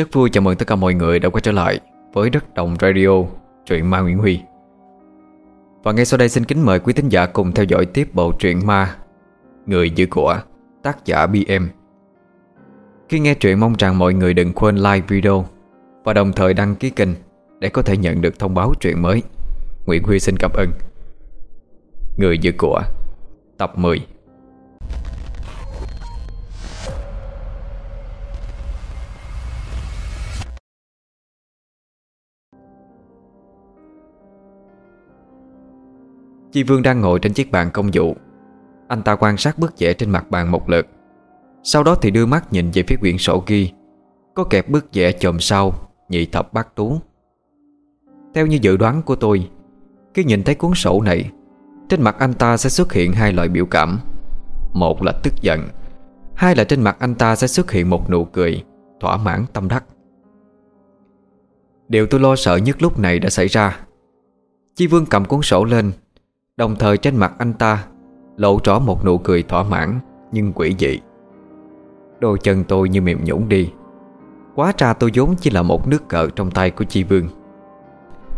Rất vui chào mừng tất cả mọi người đã quay trở lại với Đất Đồng Radio, truyện ma Nguyễn Huy. Và ngay sau đây xin kính mời quý thính giả cùng theo dõi tiếp bộ truyện ma Người giữ của tác giả BM. Khi nghe truyện mong rằng mọi người đừng quên like video và đồng thời đăng ký kênh để có thể nhận được thông báo truyện mới. Nguyễn Huy xin cảm ơn. Người giữ của tập 10 Chi Vương đang ngồi trên chiếc bàn công vụ. Anh ta quan sát bức vẽ trên mặt bàn một lượt. Sau đó thì đưa mắt nhìn về phía quyển sổ ghi. Có kẹp bức vẽ chòm sau, Nhị thập bát tú. Theo như dự đoán của tôi, Khi nhìn thấy cuốn sổ này, Trên mặt anh ta sẽ xuất hiện hai loại biểu cảm. Một là tức giận, Hai là trên mặt anh ta sẽ xuất hiện một nụ cười Thỏa mãn tâm đắc. Điều tôi lo sợ nhất lúc này đã xảy ra. Chi Vương cầm cuốn sổ lên Đồng thời trên mặt anh ta Lộ rõ một nụ cười thỏa mãn, Nhưng quỷ dị. Đôi chân tôi như mềm nhũn đi. Quá ra tôi vốn chỉ là một nước cờ Trong tay của Chi Vương.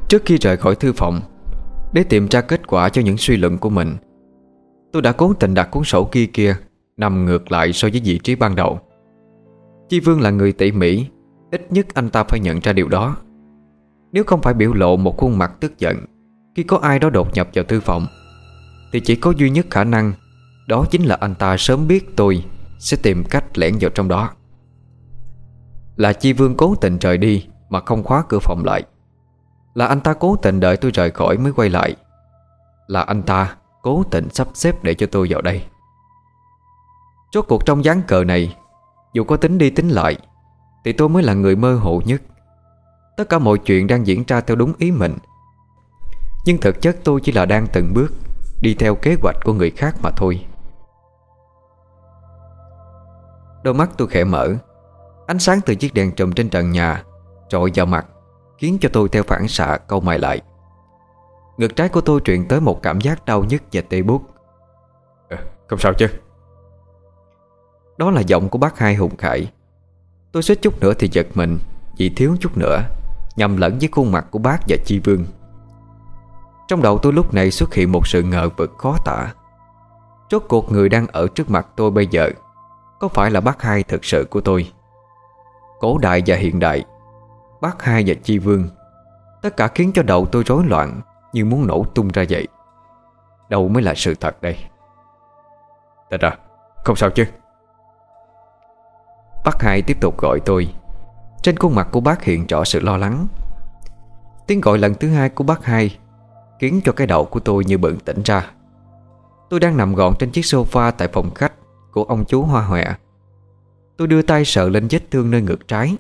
Trước khi rời khỏi thư phòng, Để tìm ra kết quả cho những suy luận của mình, Tôi đã cố tình đặt cuốn sổ kia kia Nằm ngược lại so với vị trí ban đầu. Chi Vương là người tỉ mỉ, Ít nhất anh ta phải nhận ra điều đó. Nếu không phải biểu lộ một khuôn mặt tức giận khi có ai đó đột nhập vào thư phòng, Thì chỉ có duy nhất khả năng, Đó chính là anh ta sớm biết tôi Sẽ tìm cách lẻn vào trong đó. Là Chi Vương cố tình rời đi Mà không khóa cửa phòng lại. Là anh ta cố tình đợi tôi rời khỏi mới quay lại. Là anh ta cố tình sắp xếp để cho tôi vào đây. Chốt cuộc trong gián cờ này, Dù có tính đi tính lại, Thì tôi mới là người mơ hồ nhất. Tất cả mọi chuyện đang diễn ra theo đúng ý mình nhưng thực chất tôi chỉ là đang từng bước Đi theo kế hoạch của người khác mà thôi. Đôi mắt tôi khẽ mở. Ánh sáng từ chiếc đèn trùm trên trần nhà Trội vào mặt Khiến cho tôi theo phản xạ câu mày lại. Ngực trái của tôi truyền tới một cảm giác đau nhức và tê bút à, Không sao chứ? Đó là giọng của bác hai Hùng Khải. Tôi suýt chút nữa thì giật mình Vì thiếu chút nữa Nhầm lẫn với khuôn mặt của bác và Chi Vương trong đầu tôi lúc này xuất hiện một sự ngờ vực khó tả. Rốt cuộc người đang ở trước mặt tôi bây giờ, Có phải là bác hai thực sự của tôi? Cổ đại và hiện đại, Bác hai và chi vương, Tất cả khiến cho đầu tôi rối loạn Như muốn nổ tung ra vậy. Đâu mới là sự thật đây? Thật ra Không sao chứ? Bác hai tiếp tục gọi tôi. Trên khuôn mặt của bác hiện rõ sự lo lắng. Tiếng gọi lần thứ hai của bác hai Khiến cho cái đầu của tôi như bừng tỉnh ra. Tôi đang nằm gọn trên chiếc sofa Tại phòng khách của ông chú Hoa Hòe. Tôi đưa tay sờ lên vết thương nơi ngực trái.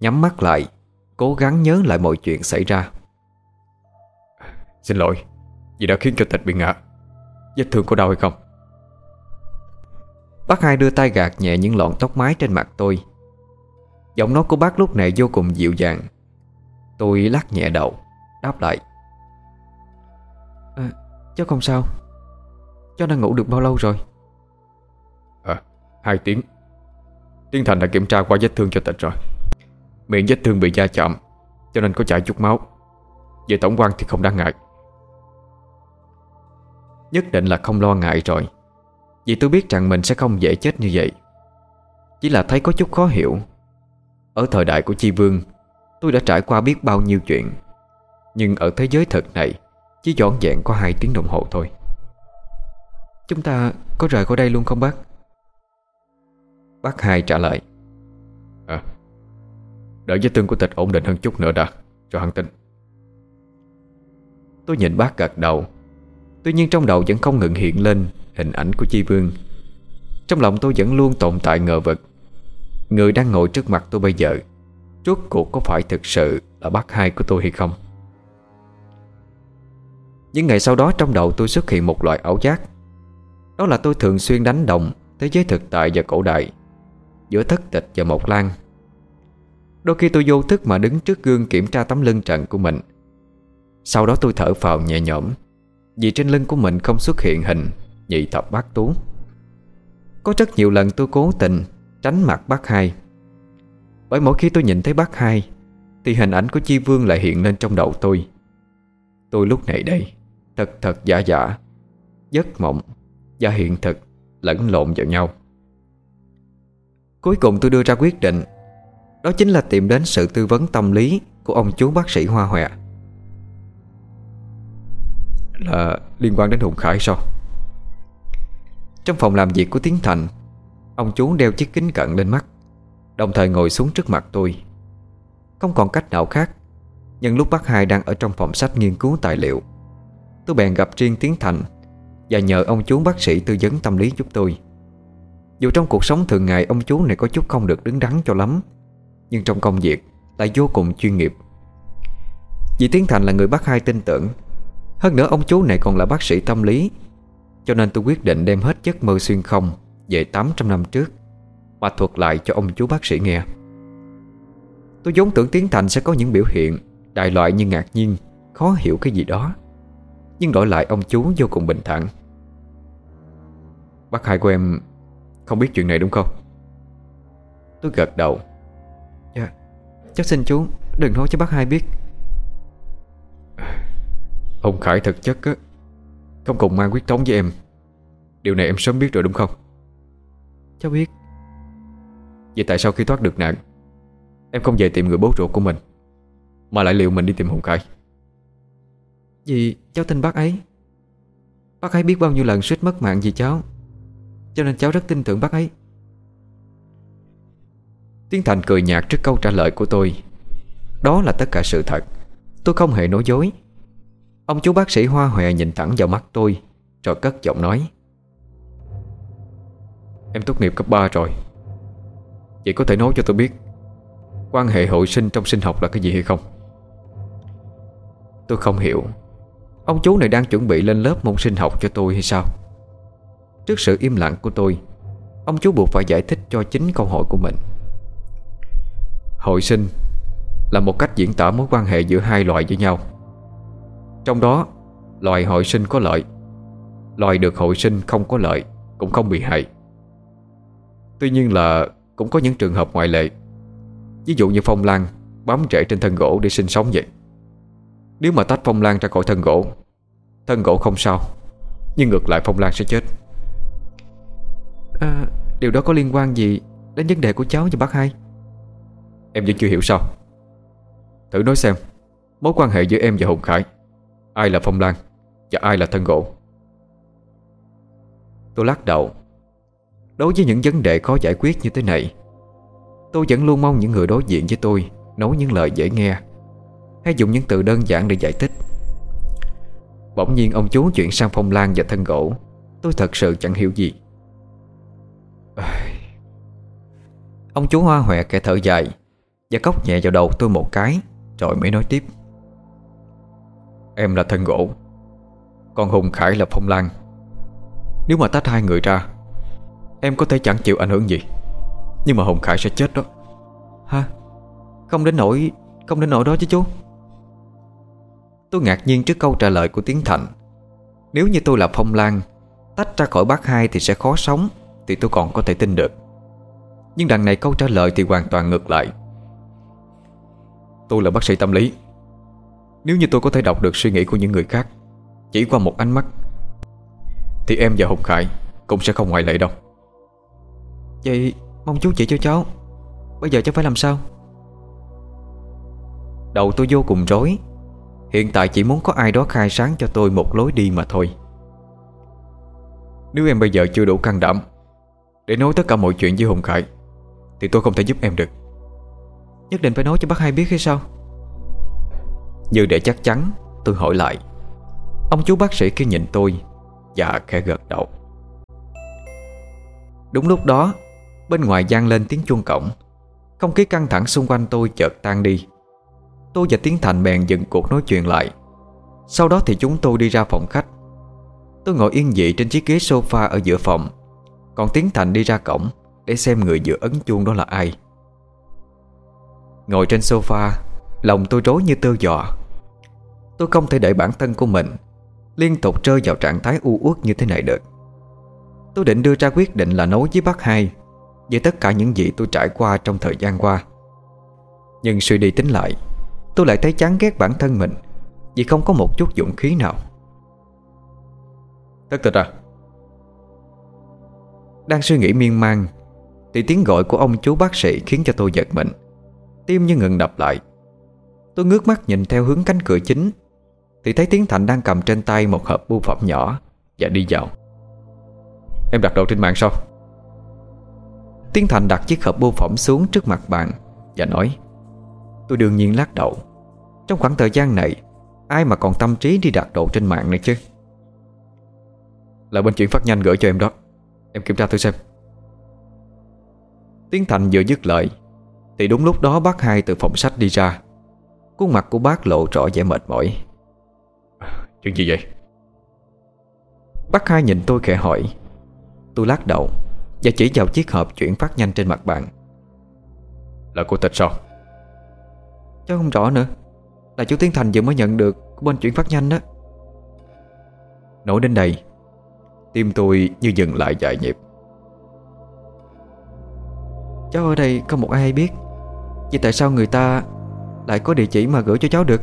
Nhắm mắt lại Cố gắng nhớ lại mọi chuyện xảy ra. Xin lỗi Vì đã khiến cho tịch bị ngã. Vết thương có đau hay không? Bác hai đưa tay gạt nhẹ những lọn tóc mái trên mặt tôi. Giọng nói của bác lúc này vô cùng dịu dàng. Tôi lắc nhẹ đầu Đáp lại Cháu không sao. Cháu đang ngủ được bao lâu rồi? À hai tiếng. Tiến Thành đã kiểm tra qua vết thương cho tịch rồi. Miệng vết thương bị da chạm, Cho nên có chảy chút máu. Về tổng quan thì không đáng ngại. Nhất định là không lo ngại rồi. Vì tôi biết rằng mình sẽ không dễ chết như vậy. Chỉ là thấy có chút khó hiểu. Ở thời đại của Chi Vương, Tôi đã trải qua biết bao nhiêu chuyện. Nhưng ở thế giới thật này chỉ dọn dẹn có 2 tiếng đồng hồ thôi. Chúng ta có rời khỏi đây luôn không bác? Bác hai trả lời. À Đợi vết thương của tịch ổn định hơn chút nữa đã Rồi hắn tin. Tôi nhìn bác gật đầu. Tuy nhiên trong đầu vẫn không ngừng hiện lên Hình ảnh của Chi Vương. Trong lòng tôi vẫn luôn tồn tại ngờ vực. Người đang ngồi trước mặt tôi bây giờ Rốt cuộc có phải thực sự Là bác hai của tôi hay không những ngày sau đó trong đầu tôi xuất hiện một loại ảo giác. Đó là tôi thường xuyên đánh đồng Thế giới thực tại và cổ đại, Giữa thất tịch và một lan. Đôi khi tôi vô thức mà đứng trước gương kiểm tra tấm lưng trần của mình. Sau đó tôi thở phào nhẹ nhõm, Vì trên lưng của mình không xuất hiện hình Nhị thập bát tú. Có rất nhiều lần tôi cố tình Tránh mặt bác hai. Bởi mỗi khi tôi nhìn thấy bác hai, Thì hình ảnh của Chi Vương lại hiện lên trong đầu tôi. Tôi lúc này đây. Thật thật giả giả. Giấc mộng và hiện thực Lẫn lộn vào nhau. Cuối cùng tôi đưa ra quyết định. Đó chính là tìm đến sự tư vấn tâm lý Của ông chú bác sĩ Hoa Hòe. Là liên quan đến Hùng Khải sao? Trong phòng làm việc của Tiến Thành, Ông chú đeo chiếc kính cận lên mắt, Đồng thời ngồi xuống trước mặt tôi. Không còn cách nào khác, Nhưng lúc bác hai đang ở trong phòng sách nghiên cứu tài liệu Tôi bèn gặp riêng Tiến Thành Và nhờ ông chú bác sĩ tư vấn tâm lý giúp tôi. Dù trong cuộc sống thường ngày, Ông chú này có chút không được đứng đắn cho lắm, Nhưng trong công việc Lại vô cùng chuyên nghiệp. Vì Tiến Thành là người bác hai tin tưởng, Hơn nữa ông chú này còn là bác sĩ tâm lý, Cho nên tôi quyết định đem hết giấc mơ xuyên không Về 800 năm trước Mà thuật lại cho ông chú bác sĩ nghe. Tôi vốn tưởng Tiến Thành sẽ có những biểu hiện Đại loại như ngạc nhiên, Khó hiểu cái gì đó. Nhưng đổi lại ông chú vô cùng bình thản. Bác hai của em Không biết chuyện này đúng không? Tôi gật đầu. Dạ Cháu xin chú đừng nói cho bác hai biết. Ông Khải thực chất á Không cùng mang quyết tống với em. Điều này em sớm biết rồi đúng không? Cháu biết. Vậy tại sao khi thoát được nạn Em không về tìm người bố ruột của mình Mà lại liệu mình đi tìm Hùng Khải vì cháu tin bác ấy. Bác ấy biết bao nhiêu lần suýt mất mạng vì cháu. Cho nên cháu rất tin tưởng bác ấy. Tiến Thành cười nhạt trước câu trả lời của tôi. Đó là tất cả sự thật. Tôi không hề nói dối. Ông chú bác sĩ Hoa Hòe nhìn thẳng vào mắt tôi, Rồi cất giọng nói. Em tốt nghiệp cấp 3 rồi. Vậy có thể nói cho tôi biết Quan hệ hội sinh trong sinh học là cái gì hay không? Tôi không hiểu. Ông chú này đang chuẩn bị lên lớp môn sinh học cho tôi hay sao? Trước sự im lặng của tôi, Ông chú buộc phải giải thích cho chính câu hỏi của mình. Hội sinh Là một cách diễn tả mối quan hệ giữa hai loài với nhau. Trong đó, Loài hội sinh có lợi, Loài được hội sinh không có lợi Cũng không bị hại. Tuy nhiên là cũng có những trường hợp ngoại lệ. Ví dụ như phong lan Bám rễ trên thân gỗ để sinh sống vậy. Nếu mà tách phong lan ra khỏi thân gỗ Thân gỗ không sao Nhưng ngược lại phong lan sẽ chết. À, Điều đó có liên quan gì Đến vấn đề của cháu và bác hai? Em vẫn chưa hiểu sao. Thử nói xem Mối quan hệ giữa em và Hùng Khải Ai là phong lan Và ai là thân gỗ? Tôi lắc đầu. Đối với những vấn đề khó giải quyết như thế này Tôi vẫn luôn mong những người đối diện với tôi Nói những lời dễ nghe. Hay dùng những từ đơn giản để giải thích. Bỗng nhiên ông chú chuyển sang phong lan và thân gỗ. Tôi thật sự chẳng hiểu gì. Ông chú hoa hòe kẻ thở dài Và cốc nhẹ vào đầu tôi một cái Rồi mới nói tiếp. Em là thân gỗ. Còn Hùng Khải là phong lan. Nếu mà tách hai người ra Em có thể chẳng chịu ảnh hưởng gì. Nhưng mà Hùng Khải sẽ chết đó. Ha, Không đến nỗi Không đến nỗi đó chứ chú. Tôi ngạc nhiên trước câu trả lời của Tiến Thành Nếu như tôi là Phong Lan, Tách ra khỏi bác hai thì sẽ khó sống, Thì tôi còn có thể tin được. Nhưng đằng này câu trả lời thì hoàn toàn ngược lại. Tôi là bác sĩ tâm lý. Nếu như tôi có thể đọc được suy nghĩ của những người khác, Chỉ qua một ánh mắt, Thì em và Hùng Khải Cũng sẽ không ngoại lệ đâu. Vậy mong chú chỉ cho cháu. Bây giờ cháu phải làm sao? Đầu tôi vô cùng rối. Hiện tại chỉ muốn có ai đó khai sáng cho tôi một lối đi mà thôi. Nếu em bây giờ chưa đủ can đảm Để nói tất cả mọi chuyện với Hùng Khải, Thì tôi không thể giúp em được. Nhất định phải nói cho bác hai biết hay sao? Như để chắc chắn, Tôi hỏi lại. Ông chú bác sĩ kia nhìn tôi Và khẽ gật đầu. Đúng lúc đó, Bên ngoài gian lên tiếng chuông cổng. Không khí căng thẳng xung quanh tôi chợt tan đi. Tôi và Tiến Thành bèn dừng cuộc nói chuyện lại. Sau đó thì chúng tôi đi ra phòng khách. Tôi ngồi yên dị trên chiếc ghế sofa ở giữa phòng. Còn Tiến Thành đi ra cổng Để xem người vừa ấn chuông đó là ai. Ngồi trên sofa, Lòng tôi rối như tơ giò. Tôi không thể để bản thân của mình Liên tục rơi vào trạng thái u uất như thế này được. Tôi định đưa ra quyết định là nói với bác hai Về tất cả những gì tôi trải qua trong thời gian qua. Nhưng suy đi tính lại Tôi lại thấy chán ghét bản thân mình Vì không có một chút dũng khí nào. Tất tịch à? Đang suy nghĩ miên man Thì tiếng gọi của ông chú bác sĩ Khiến cho tôi giật mình. Tim như ngừng đập lại. Tôi ngước mắt nhìn theo hướng cánh cửa chính Thì thấy Tiến Thành đang cầm trên tay Một hộp bưu phẩm nhỏ Và đi vào. Em đặt đồ trên mạng sao? Tiến Thành đặt chiếc hộp bưu phẩm xuống trước mặt bạn Và nói Tôi đương nhiên lắc đầu. Trong khoảng thời gian này Ai mà còn tâm trí đi đặt đồ trên mạng này chứ? Là bên chuyển phát nhanh gửi cho em đó. Em kiểm tra thử xem. Tiến Thành vừa dứt lời Thì đúng lúc đó bác hai từ phòng sách đi ra. Khuôn mặt của bác lộ rõ vẻ mệt mỏi. Chuyện gì vậy? Bác hai nhìn tôi khẽ hỏi. Tôi lắc đầu Và chỉ vào chiếc hộp chuyển phát nhanh trên mặt bạn. Là cô tịch sao Cháu không rõ nữa. Là chú Tiến Thành vừa mới nhận được Của bên chuyển phát nhanh đó. Nổi đến đây, Tim tôi như dừng lại vài nhịp. Cháu ở đây có một ai biết? Vậy tại sao người ta Lại có địa chỉ mà gửi cho cháu được?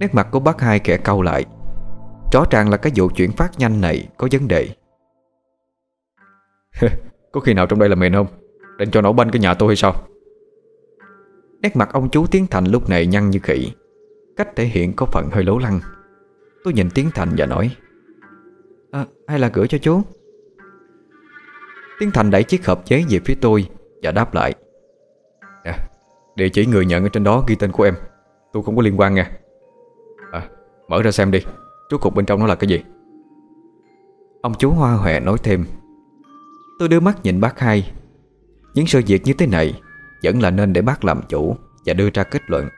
Nét mặt của bác hai kẻ câu lại. Rõ ràng là cái vụ chuyển phát nhanh này Có vấn đề. Có khi nào trong đây là mình không? Định cho nổ banh cái nhà tôi hay sao? Nét mặt ông chú Tiến Thành lúc này nhăn như khỉ. Cách thể hiện có phần hơi lố lăng. Tôi nhìn Tiến Thành và nói à, Hay là gửi cho chú? Tiến Thành đẩy chiếc hộp giấy về phía tôi Và đáp lại à, Địa chỉ người nhận ở trên đó ghi tên của em. Tôi không có liên quan nha À mở ra xem đi. Rốt cuộc bên trong nó là cái gì? Ông chú Hoa Hòe nói thêm Tôi đưa mắt nhìn bác hai. Những sự việc như thế này vẫn là nên để bác làm chủ Và đưa ra kết luận.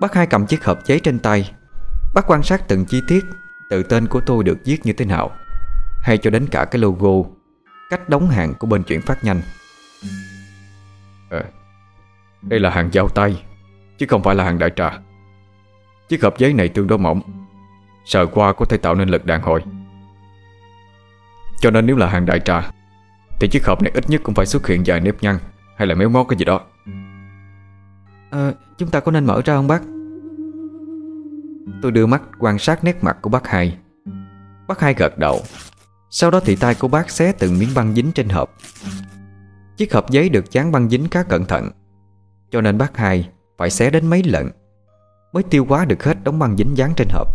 Bác hai cầm chiếc hộp giấy trên tay. Bác quan sát từng chi tiết Từ tên của tôi được viết như thế nào Hay cho đến cả cái logo Cách đóng hàng của bên chuyển phát nhanh. À, Đây là hàng giao tay Chứ không phải là hàng đại trà. Chiếc hộp giấy này tương đối mỏng Sờ qua có thể tạo nên lực đàn hồi. Cho nên nếu là hàng đại trà Thì chiếc hộp này ít nhất cũng phải xuất hiện vài nếp nhăn. Hay là méo mó cái gì đó? À, Chúng ta có nên mở ra không bác? Tôi đưa mắt quan sát nét mặt của bác hai. Bác hai gật đầu. Sau đó thì tay của bác xé từng miếng băng dính trên hộp. Chiếc hộp giấy được dán băng dính khá cẩn thận Cho nên bác hai phải xé đến mấy lần Mới tiêu hóa được hết đống băng dính dán trên hộp.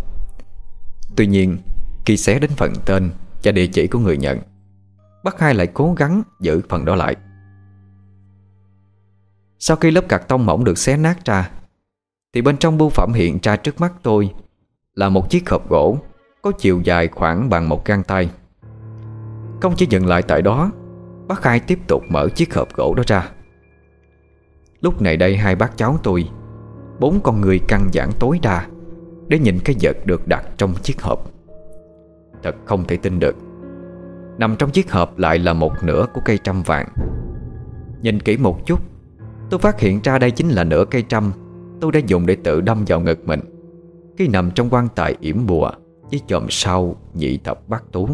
Tuy nhiên Khi xé đến phần tên và địa chỉ của người nhận Bác hai lại cố gắng giữ phần đó lại. Sau khi lớp cạc tông mỏng được xé nát ra, Thì bên trong bưu phẩm hiện ra trước mắt tôi Là một chiếc hộp gỗ Có chiều dài khoảng bằng một găng tay. Không chỉ dừng lại tại đó, Bác hai tiếp tục mở chiếc hộp gỗ đó ra. Lúc này đây hai bác cháu tôi, Bốn con người căng giãn tối đa Để nhìn cái vật được đặt trong chiếc hộp. Thật không thể tin được, Nằm trong chiếc hộp lại là một nửa của cây trăm vàng. Nhìn kỹ một chút Tôi phát hiện ra đây chính là nửa cây trăm Tôi đã dùng để tự đâm vào ngực mình. Khi nằm trong quan tài yểm bùa, Với chòm sau nhị thập bát tú.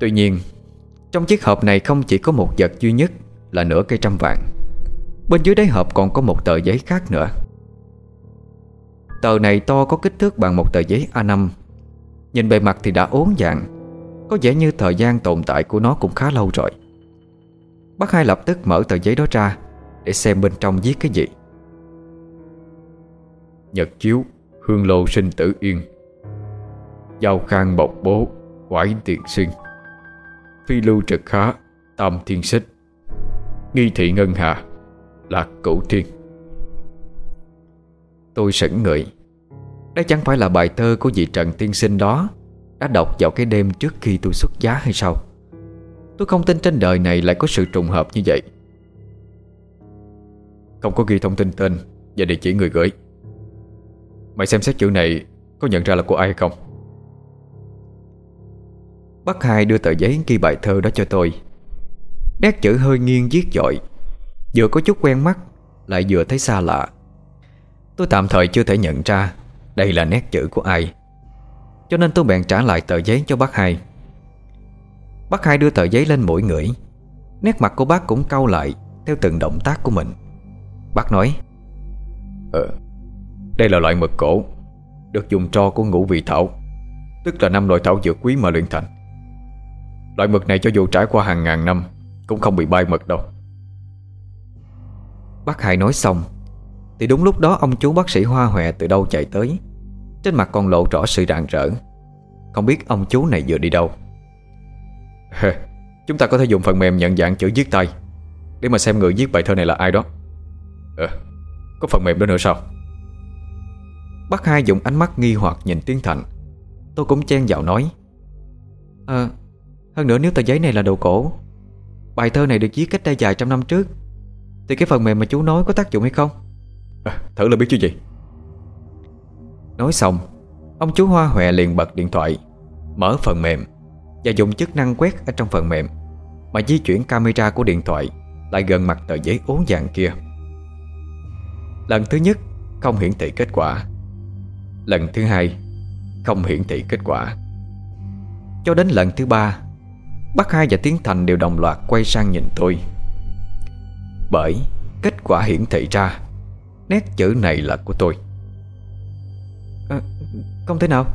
Tuy nhiên, Trong chiếc hộp này không chỉ có một vật duy nhất Là nửa cây trăm vàng. Bên dưới đáy hộp còn có một tờ giấy khác nữa. Tờ này to có kích thước bằng một tờ giấy A5 Nhìn bề mặt thì đã ốm dạng Có vẻ như thời gian tồn tại của nó cũng khá lâu rồi. Bác hai lập tức mở tờ giấy đó ra Để xem bên trong viết cái gì. Nhật chiếu, Hương lô sinh tử yên. Giao khang bọc bố, Quải tiền xuyên. Phi lưu trực khá, Tam thiên xích. Nghi thị ngân hà, Lạc cửu thiên. Tôi sững người. Đây chẳng phải là bài thơ của vị Trần Tiên Sinh đó Đã đọc vào cái đêm trước khi tôi xuất giá hay sao? Tôi không tin trên đời này lại có sự trùng hợp như vậy. Không có ghi thông tin tên Và địa chỉ người gửi. Mày xem xét chữ này Có nhận ra là của ai hay không? Bác hai đưa tờ giấy ghi bài thơ đó cho tôi. Nét chữ hơi nghiêng viết dội. Vừa có chút quen mắt, Lại vừa thấy xa lạ. Tôi tạm thời chưa thể nhận ra Đây là nét chữ của ai. Cho nên tôi bèn trả lại tờ giấy cho bác hai. Bác hai đưa tờ giấy lên mũi ngửi. Nét mặt của bác cũng cau lại Theo từng động tác của mình. Bác nói Ờ Đây là loại mực cổ Được dùng tro của ngũ vị thảo Tức là năm loại thảo dược quý mà luyện thành. Loại mực này cho dù trải qua hàng ngàn năm Cũng không bị bay mực đâu. Bác hai nói xong Thì đúng lúc đó ông chú bác sĩ Hoa Hòe từ đâu chạy tới. Trên mặt còn lộ rõ sự rạng rỡ. Không biết ông chú này vừa đi đâu Chúng ta có thể dùng phần mềm nhận dạng chữ viết tay Để mà xem người viết bài thơ này là ai đó. Ờ Có phần mềm đó nữa sao? Bác hai dùng ánh mắt nghi hoặc nhìn Tiến Thành. Tôi cũng chen vào nói Ờ Hơn nữa nếu tờ giấy này là đồ cổ Bài thơ này được viết cách đây vài trăm năm trước Thì cái phần mềm mà chú nói có tác dụng hay không? À, Thử là biết chứ gì. Nói xong Ông chú Hoa Huệ liền bật điện thoại Mở phần mềm. Và dùng chức năng quét ở trong phần mềm Mà di chuyển camera của điện thoại Lại gần mặt tờ giấy ố vàng kia. Lần thứ nhất Không hiển thị kết quả. Lần thứ hai Không hiển thị kết quả. Cho đến lần thứ ba Bác hai và Tiến Thành đều đồng loạt quay sang nhìn tôi. Bởi kết quả hiển thị ra Nét chữ này là của tôi. À, Không thể nào.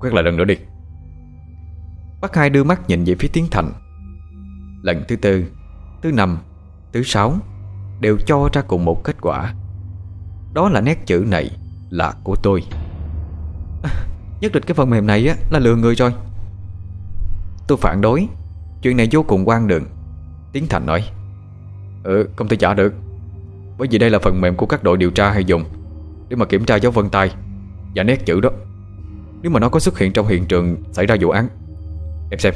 Quét lại lần nữa đi. Bác hai đưa mắt nhìn về phía Tiến Thành. Lần thứ tư Thứ năm Thứ sáu Đều cho ra cùng một kết quả. Đó là nét chữ này Là của tôi. À, Nhất định cái phần mềm này á, là lừa người rồi. Tôi phản đối. Chuyện này vô cùng quan đường. Tiến Thành nói Ừ không thể trả được. Bởi vì đây là phần mềm của các đội điều tra hay dùng Để mà kiểm tra dấu vân tay Và nét chữ đó. Nếu mà nó có xuất hiện trong hiện trường xảy ra vụ án Em xem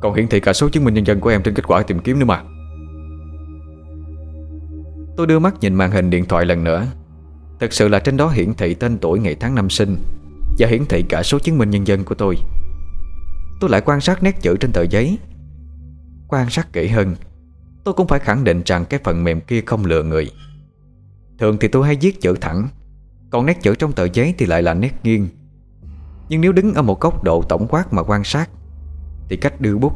Còn hiển thị cả số chứng minh nhân dân của em trên kết quả tìm kiếm nữa mà. Tôi đưa mắt nhìn màn hình điện thoại lần nữa. Thực sự là trên đó hiển thị tên tuổi ngày tháng năm sinh Và hiển thị cả số chứng minh nhân dân của tôi. Tôi lại quan sát nét chữ trên tờ giấy. Quan sát kỹ hơn, Tôi cũng phải khẳng định rằng cái phần mềm kia không lừa người. Thường thì tôi hay viết chữ thẳng, Còn nét chữ trong tờ giấy thì lại là nét nghiêng. Nhưng nếu đứng ở một góc độ tổng quát mà quan sát thì cách đưa bút,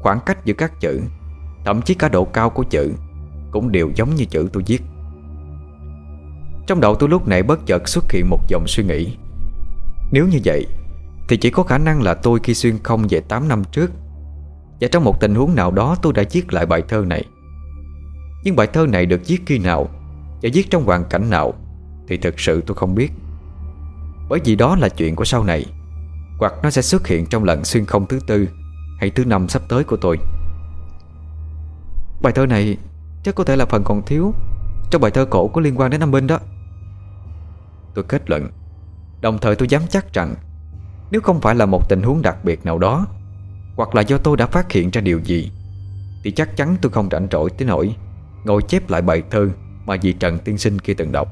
Khoảng cách giữa các chữ, Thậm chí cả độ cao của chữ, Cũng đều giống như chữ tôi viết. Trong đầu tôi lúc này bất chợt xuất hiện một dòng suy nghĩ. Nếu như vậy, Thì chỉ có khả năng là tôi khi xuyên không về 8 năm trước. Và trong một tình huống nào đó tôi đã viết lại bài thơ này. Nhưng bài thơ này được viết khi nào Và viết trong hoàn cảnh nào Thì thực sự tôi không biết. Bởi vì đó là chuyện của sau này, Hoặc nó sẽ xuất hiện trong lần xuyên không thứ tư. Hay thứ năm sắp tới của tôi. Bài thơ này Chắc có thể là phần còn thiếu Trong bài thơ cổ có liên quan đến Nam Binh đó. Tôi kết luận, Đồng thời tôi dám chắc rằng Nếu không phải là một tình huống đặc biệt nào đó, Hoặc là do tôi đã phát hiện ra điều gì, Thì chắc chắn tôi không rảnh rỗi tới nỗi Ngồi chép lại bài thơ Mà dì Trần tiên sinh kia từng đọc.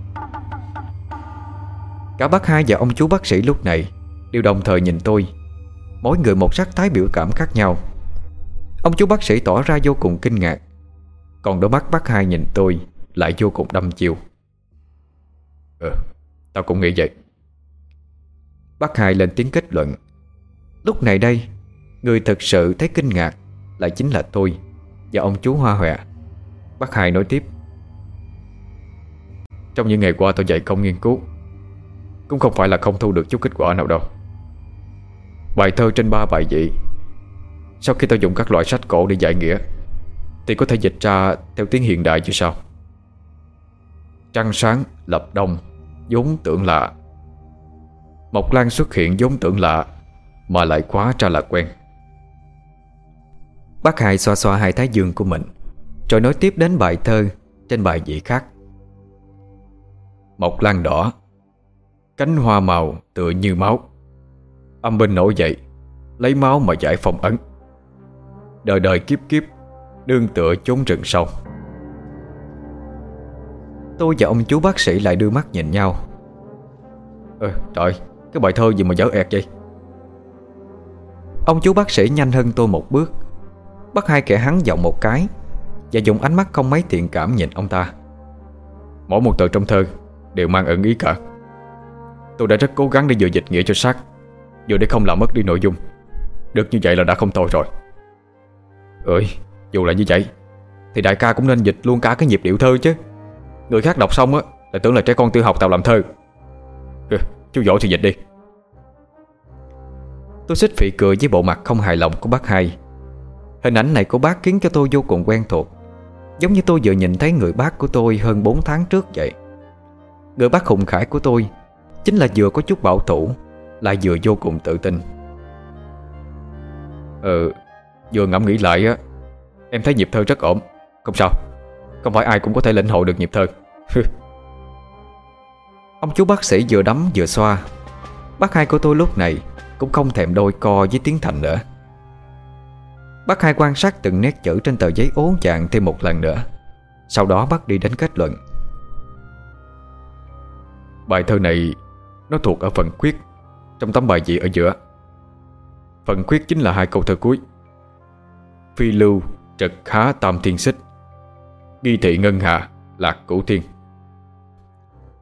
Cả bác hai và ông chú bác sĩ lúc này Đều đồng thời nhìn tôi Mỗi người một sắc thái biểu cảm khác nhau. Ông chú bác sĩ tỏ ra vô cùng kinh ngạc. Còn đôi mắt bác hai nhìn tôi Lại vô cùng đâm chiêu Ừ ờ, Tao cũng nghĩ vậy. Bác hai lên tiếng kết luận. Lúc này đây, Người thật sự thấy kinh ngạc Lại chính là tôi Và ông chú Hoa Hòe. Bác hai nói tiếp. Trong những ngày qua tôi dạy công nghiên cứu, Cũng không phải là không thu được chút kết quả nào đâu. Bài thơ trên ba bài vị Sau khi tôi dùng các loại sách cổ để giải nghĩa, Thì có thể dịch ra theo tiếng hiện đại chứ sao? Trăng sáng, lập đông, vốn tưởng lạ. Mộc Lan xuất hiện vốn tưởng lạ, Mà lại quá ra là quen. Bác Hai xoa xoa hai thái dương của mình, Rồi nói tiếp đến bài thơ Trên bài vị khác. Mộc lan đỏ, Cánh hoa màu tựa như máu. Âm binh nổi dậy, Lấy máu mà giải phong ấn. Đời đời kiếp kiếp, Đương tựa chốn rừng sâu. Tôi và ông chú bác sĩ lại đưa mắt nhìn nhau. Ơ, trời, Cái bài thơ gì mà dở ẹt vậy? Ông chú bác sĩ nhanh hơn tôi một bước. Bắt hai kẻ hắn giọng một cái Và dùng ánh mắt không mấy thiện cảm nhìn ông ta. Mỗi một từ trong thơ Đều mang ẩn ý cả. Tôi đã rất cố gắng để vừa dịch nghĩa cho sát Vừa để không làm mất đi nội dung. Được như vậy là đã không tồi rồi. Ơi Dù là như vậy Thì đại ca cũng nên dịch luôn cả cái nhịp điệu thơ chứ. Người khác đọc xong á Là tưởng là trẻ con tự học tạo làm thơ. Ừ, Chú giỏi thì dịch đi. Tôi xích phị cười với bộ mặt không hài lòng của bác hai. Hình ảnh này của bác khiến cho tôi vô cùng quen thuộc. Giống như tôi vừa nhìn thấy người bác của tôi hơn 4 tháng trước vậy. Người bác hùng khải của tôi Chính là vừa có chút bảo thủ lại vừa vô cùng tự tin. Ừ Vừa ngẫm nghĩ lại á, Em thấy nhịp thơ rất ổn. Không sao, Không phải ai cũng có thể lĩnh hội được nhịp thơ. Ông chú bác sĩ vừa đấm vừa xoa. Bác hai của tôi lúc này Cũng không thèm đôi co với tiếng Thành nữa. Bác hai quan sát từng nét chữ trên tờ giấy ố vàng thêm một lần nữa. Sau đó bác đi đến kết luận. Bài thơ này Nó thuộc ở phần khuyết trong tấm bài dị ở giữa. Phần khuyết chính là hai câu thơ cuối. Phi lưu, trật khá tam thiên xích. Ghi thị ngân hà, lạc cửu thiên.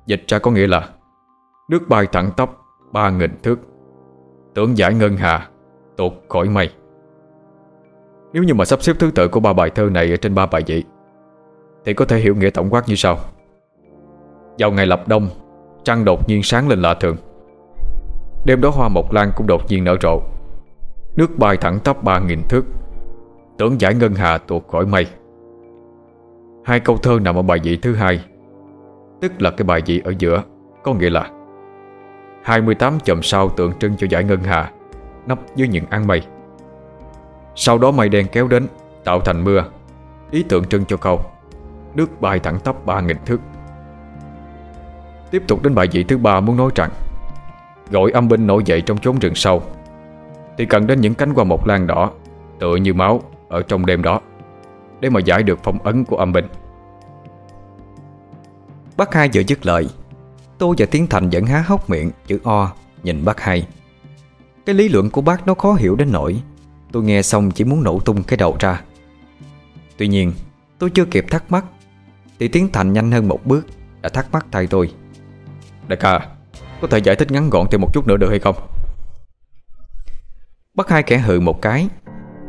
Dịch ra có nghĩa là, Nước bay thẳng tắp, ba nghìn thước. Tưởng giải ngân hà, Tột khỏi mây. Nếu như mà sắp xếp thứ tự của ba bài thơ này ở trên ba bài dị, Thì có thể hiểu nghĩa tổng quát như sau. Vào ngày lập đông, Trăng đột nhiên sáng lên lạ thường. Đêm đó hoa mộc lan cũng đột nhiên nở rộ. Nước bay thẳng tắp ba nghìn thước. Tưởng giải ngân hà tuột khỏi mây. Hai câu thơ nằm ở bài vị thứ hai, Tức là cái bài vị ở giữa, Có nghĩa là 28 chòm sao tượng trưng cho giải ngân hà Nấp dưới những áng mây. Sau đó mây đen kéo đến, Tạo thành mưa, Ý tượng trưng cho câu Nước bay thẳng tắp 3.000 thước. Tiếp tục đến bài vị thứ ba muốn nói rằng Gọi âm binh nổi dậy trong chốn rừng sâu. Thì cần đến những cánh hoa mộc lan đỏ, Tựa như máu ở trong đêm đó, Để mà giải được phong ấn của âm binh. Bác hai vừa dứt lời Tôi và Tiến Thành vẫn há hốc miệng, Chữ O, nhìn bác hai. Cái lý luận của bác nó khó hiểu đến nỗi Tôi nghe xong chỉ muốn nổ tung cái đầu ra. Tuy nhiên, Tôi chưa kịp thắc mắc, Thì Tiến Thành nhanh hơn một bước Đã thắc mắc thay tôi. Đại ca có thể giải thích ngắn gọn thêm một chút nữa được hay không? Bác hai kẻ hừ một cái,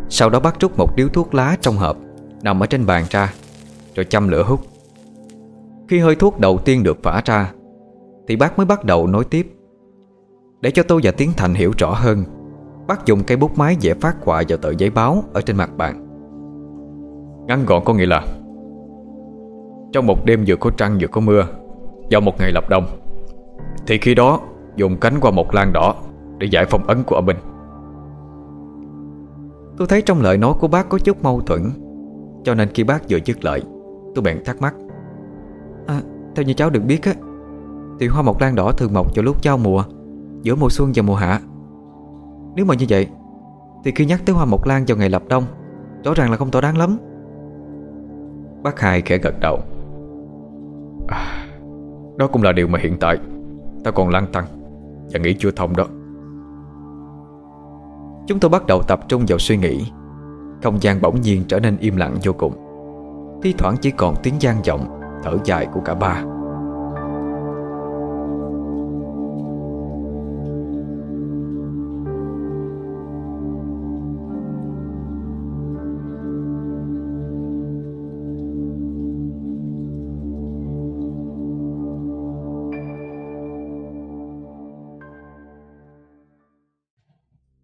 Sau đó bác rút một điếu thuốc lá trong hộp, Nằm ở trên bàn ra, Rồi châm lửa hút. Khi hơi thuốc đầu tiên được phả ra, Thì bác mới bắt đầu nói tiếp. Để cho tôi và Tiến Thành hiểu rõ hơn, Bác dùng cây bút máy vẽ phát họa vào tờ giấy báo Ở trên mặt bàn. Ngắn gọn có nghĩa là, Trong một đêm vừa có trăng vừa có mưa, Vào một ngày lập đông thì khi đó dùng cánh qua một lan đỏ Để giải phong ấn của âm binh Tôi thấy trong lời nói của bác có chút mâu thuẫn Cho nên khi bác vừa dứt lời Tôi bèn thắc mắc. À theo như cháu được biết á Thì hoa mộc lan đỏ thường mọc vào lúc giao mùa Giữa mùa xuân và mùa hạ. Nếu mà như vậy Thì khi nhắc tới hoa mộc lan vào ngày lập đông Rõ ràng là không tỏ đáng lắm. Bác hai khẽ gật đầu. À, Đó cũng là điều mà hiện tại. Ta còn lăng tăng Và nghĩ chưa thông đó. Chúng tôi bắt đầu tập trung vào suy nghĩ. Không gian bỗng nhiên trở nên im lặng vô cùng. Thi thoảng chỉ còn tiếng gian vọng, Thở dài của cả ba.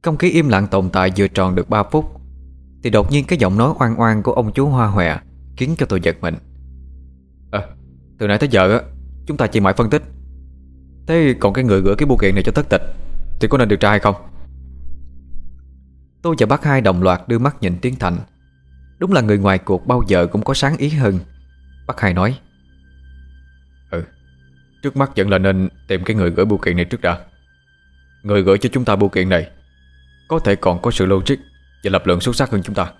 Không khí im lặng tồn tại vừa tròn được 3 phút, Thì đột nhiên cái giọng nói oan oan của ông chú Hoa Hòe Khiến cho tôi giật mình. À từ nãy tới giờ á, Chúng ta chỉ mãi phân tích. Thế còn cái người gửi cái bưu kiện này cho thất tịch Thì có nên điều tra hay không? Tôi và bác hai đồng loạt đưa mắt nhìn Tiến Thành. Đúng là người ngoài cuộc bao giờ cũng có sáng ý hơn. Bác hai nói. Ừ Trước mắt vẫn là nên tìm cái người gửi bưu kiện này trước đã. Người gửi cho chúng ta bưu kiện này có thể còn có sự logic Và lập lượng xuất sắc hơn chúng ta.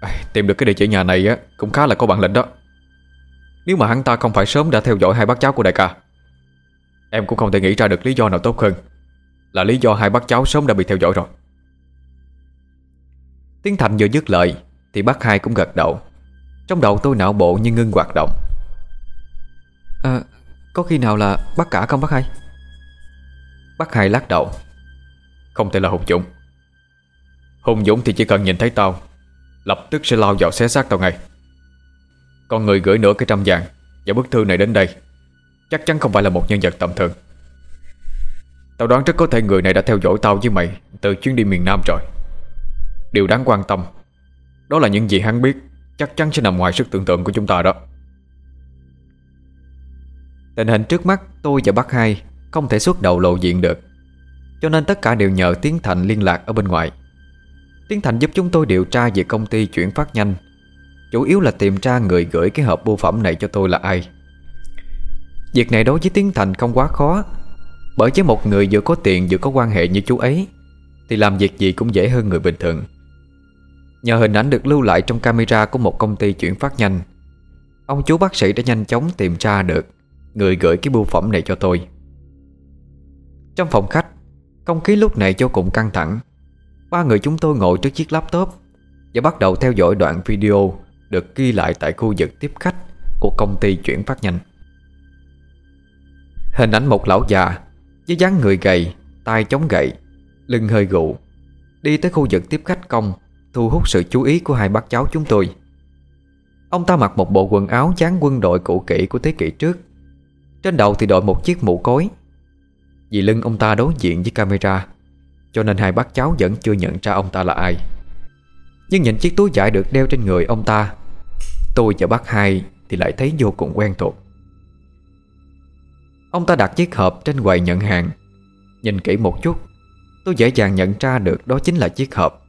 À, Tìm được cái địa chỉ nhà này á Cũng khá là có bản lĩnh đó. Nếu mà hắn ta không phải sớm đã theo dõi hai bác cháu của đại ca Em cũng không thể nghĩ ra được lý do nào tốt hơn Là lý do hai bác cháu sớm đã bị theo dõi rồi. Tiến Thành vừa dứt lời Thì bác hai cũng gật đầu. Trong đầu tôi não bộ như ngưng hoạt động. À Có khi nào là bác cả không bác hai? Bác hai lắc đầu không thể là Hùng Dũng. Hùng Dũng thì chỉ cần nhìn thấy tao, Lập tức sẽ lao vào xé xác tao ngay. Con người gửi nửa cái trăm vàng Và bức thư này đến đây, Chắc chắn không phải là một nhân vật tầm thường. Tao đoán rất có thể người này đã theo dõi tao với mày Từ chuyến đi miền Nam rồi. Điều đáng quan tâm, Đó là những gì hắn biết, Chắc chắn sẽ nằm ngoài sức tưởng tượng của chúng ta đó. Tình hình trước mắt, tôi và bác hai Không thể xuất đầu lộ diện được. Cho nên tất cả đều nhờ Tiến Thành liên lạc ở bên ngoài. Tiến Thành giúp chúng tôi điều tra về công ty chuyển phát nhanh. Chủ yếu là tìm ra người gửi cái hộp bưu phẩm này cho tôi là ai. Việc này đối với Tiến Thành không quá khó, Bởi với một người vừa có tiền vừa có quan hệ như chú ấy, Thì làm việc gì cũng dễ hơn người bình thường. Nhờ hình ảnh được lưu lại trong camera của một công ty chuyển phát nhanh, Ông chú bác sĩ đã nhanh chóng tìm ra được Người gửi cái bưu phẩm này cho tôi. Trong phòng khách không khí lúc này vô cùng căng thẳng. Ba người chúng tôi ngồi trước chiếc laptop Và bắt đầu theo dõi đoạn video Được ghi lại tại khu vực tiếp khách Của công ty chuyển phát nhanh. Hình ảnh một lão già Với dáng người gầy tay chống gậy, Lưng hơi gụ, Đi tới khu vực tiếp khách công, Thu hút sự chú ý của hai bác cháu chúng tôi. Ông ta mặc một bộ quần áo dáng quân đội cũ kỹ của thế kỷ trước. Trên đầu thì đội một chiếc mũ cối vì lưng ông ta đối diện với camera, Cho nên hai bác cháu vẫn chưa nhận ra ông ta là ai. Nhưng nhìn chiếc túi vải được đeo trên người ông ta, Tôi và bác hai thì lại thấy vô cùng quen thuộc. Ông ta đặt chiếc hộp trên quầy nhận hàng. Nhìn kỹ một chút, Tôi dễ dàng nhận ra được đó chính là chiếc hộp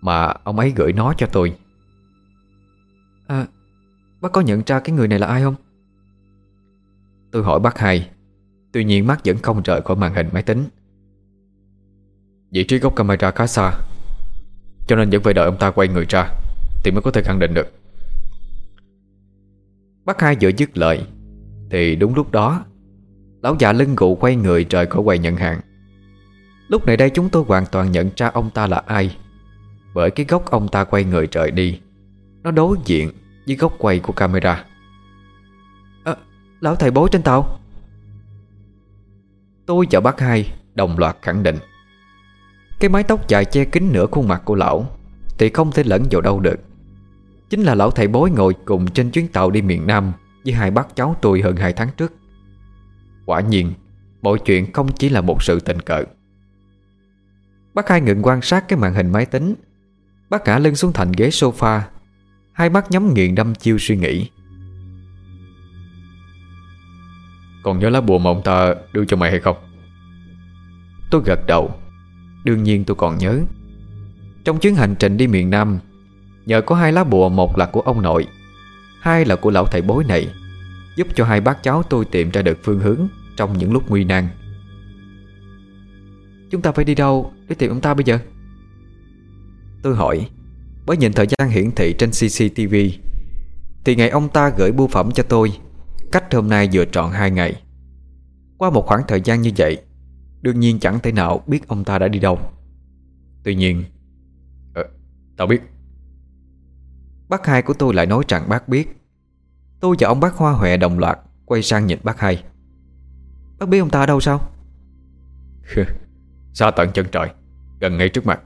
Mà ông ấy gửi nó cho tôi. À Bác có nhận ra cái người này là ai không? Tôi hỏi bác hai. Tuy nhiên mắt vẫn không rời khỏi màn hình máy tính. Vị trí góc camera khá xa Cho nên vẫn phải đợi ông ta quay người ra Thì mới có thể khẳng định được. Bác hai vừa dứt lời Thì đúng lúc đó Lão già lưng gụ quay người rời khỏi quầy nhận hàng. Lúc này đây chúng tôi hoàn toàn nhận ra ông ta là ai Bởi cái góc ông ta quay người rời đi Nó đối diện với góc quay của camera. À, Lão thầy bố trên tàu? Tôi và bác hai đồng loạt khẳng định. Cái mái tóc dài che kín nửa khuôn mặt của lão Thì không thể lẫn vào đâu được. Chính là lão thầy bối ngồi cùng trên chuyến tàu đi miền Nam Với hai bác cháu tôi hơn hai tháng trước. Quả nhiên, Mọi chuyện không chỉ là một sự tình cờ. Bác hai ngừng quan sát cái màn hình máy tính. Bác ngã lưng xuống thành ghế sofa. Hai mắt nhắm nghiền đâm chiêu suy nghĩ. Còn nhớ lá bùa mà ông ta đưa cho mày hay không? Tôi gật đầu. Đương nhiên tôi còn nhớ. Trong chuyến hành trình đi miền Nam, Nhờ có hai lá bùa, Một là của ông nội, Hai là của lão thầy bối này, Giúp cho hai bác cháu tôi tìm ra được phương hướng Trong những lúc nguy nan. Chúng ta phải đi đâu Để tìm ông ta bây giờ? Tôi hỏi, Bởi nhìn thời gian hiển thị trên CCTV Thì ngày ông ta gửi bưu phẩm cho tôi Cách hôm nay vừa trọn hai ngày. Qua một khoảng thời gian như vậy Đương nhiên chẳng thể nào biết ông ta đã đi đâu. Tuy nhiên ờ, Tao biết. Bác hai của tôi lại nói rằng bác biết. Tôi và ông bác Hoa Huệ đồng loạt Quay sang nhìn bác hai. Bác biết ông ta ở đâu sao? Xa tận chân trời Gần ngay trước mặt.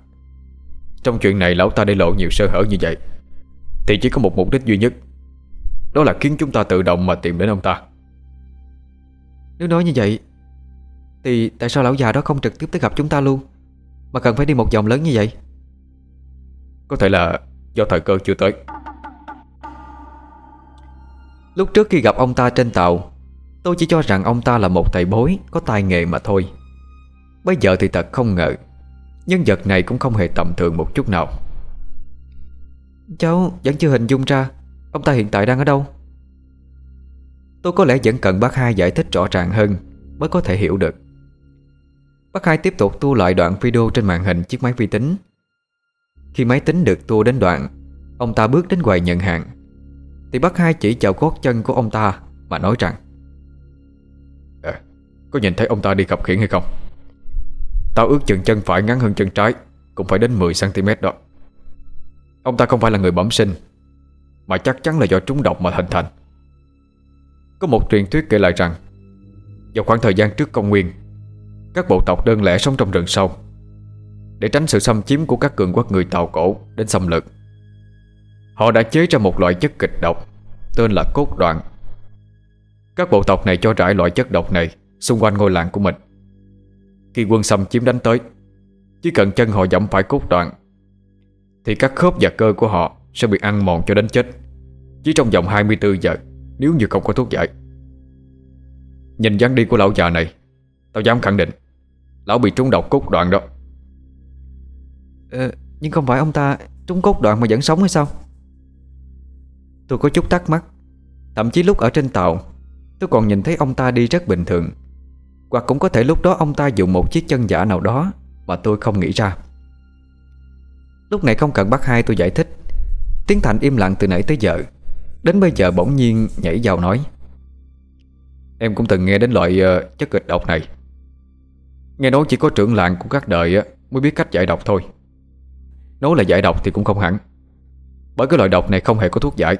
Trong chuyện này lão ta để lộ nhiều sơ hở như vậy Thì chỉ có một mục đích duy nhất đó là khiến chúng ta tự động mà tìm đến ông ta. Nếu nói như vậy Thì tại sao lão già đó không trực tiếp tới gặp chúng ta luôn? Mà cần phải đi một vòng lớn như vậy? Có thể là do thời cơ chưa tới. Lúc trước khi gặp ông ta trên tàu Tôi chỉ cho rằng ông ta là một thầy bối Có tài nghề mà thôi. Bây giờ thì thật không ngờ Nhân vật này cũng không hề tầm thường một chút nào. Cháu vẫn chưa hình dung ra Ông ta hiện tại đang ở đâu? Tôi có lẽ vẫn cần bác hai giải thích rõ ràng hơn Mới có thể hiểu được. Bác hai tiếp tục tua lại đoạn video trên màn hình chiếc máy vi tính. Khi máy tính được tua đến đoạn Ông ta bước đến quầy nhận hàng. Thì bác hai chỉ chào gót chân của ông ta Mà nói rằng à, Có nhìn thấy ông ta đi khập khiển hay không? Tao ước chừng chân phải ngắn hơn chân trái Cũng phải đến 10cm đó. Ông ta không phải là người bẩm sinh mà chắc chắn là do trúng độc mà hình thành. Có một truyền thuyết kể lại rằng, Vào khoảng thời gian trước công nguyên, Các bộ tộc đơn lẻ sống trong rừng sâu, Để tránh sự xâm chiếm của các cường quốc người Tàu cổ Đến xâm lược. Họ đã chế ra một loại chất kịch độc Tên là cốt đoạn. Các bộ tộc này cho rải loại chất độc này Xung quanh ngôi làng của mình. Khi quân xâm chiếm đánh tới, Chỉ cần chân họ dẫm phải cốt đoạn, Thì các khớp và cơ của họ Sẽ bị ăn mòn cho đến chết. Chỉ trong vòng 24 giờ Nếu như không có thuốc giải. Nhìn dáng đi của lão già này Tao dám khẳng định Lão bị trúng độc cốt đoạn đó. Ờ, Nhưng không phải ông ta trúng cốt đoạn mà vẫn sống hay sao? Tôi có chút thắc mắc. Thậm chí lúc ở trên tàu Tôi còn nhìn thấy ông ta đi rất bình thường. Hoặc cũng có thể lúc đó ông ta dùng một chiếc chân giả nào đó Mà tôi không nghĩ ra. Lúc này không cần bắt hai tôi giải thích. Tiến Thành im lặng từ nãy tới giờ. Đến bây giờ bỗng nhiên nhảy vào nói Em cũng từng nghe đến loại uh, chất kịch độc này. Nghe nói chỉ có trưởng làng của các đời uh, Mới biết cách giải độc thôi. Nói là giải độc thì cũng không hẳn Bởi cái loại độc này không hề có thuốc giải.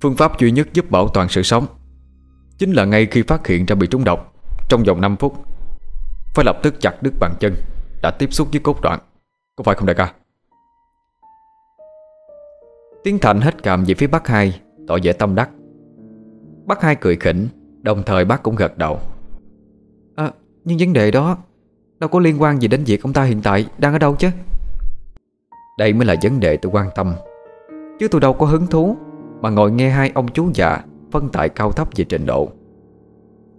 Phương pháp duy nhất giúp bảo toàn sự sống Chính là ngay khi phát hiện ra bị trúng độc Trong vòng 5 phút Phải lập tức chặt đứt bàn chân Đã tiếp xúc với cốt đoạn. Có phải không đại ca? Tiến Thành hết cảm về phía bác hai Tỏ vẻ tâm đắc. Bác hai cười khỉnh Đồng thời bác cũng gật đầu. À, Nhưng vấn đề đó Đâu có liên quan gì đến việc ông ta hiện tại Đang ở đâu chứ? Đây mới là vấn đề tôi quan tâm. Chứ tôi đâu có hứng thú Mà ngồi nghe hai ông chú già Phân tại cao thấp về trình độ.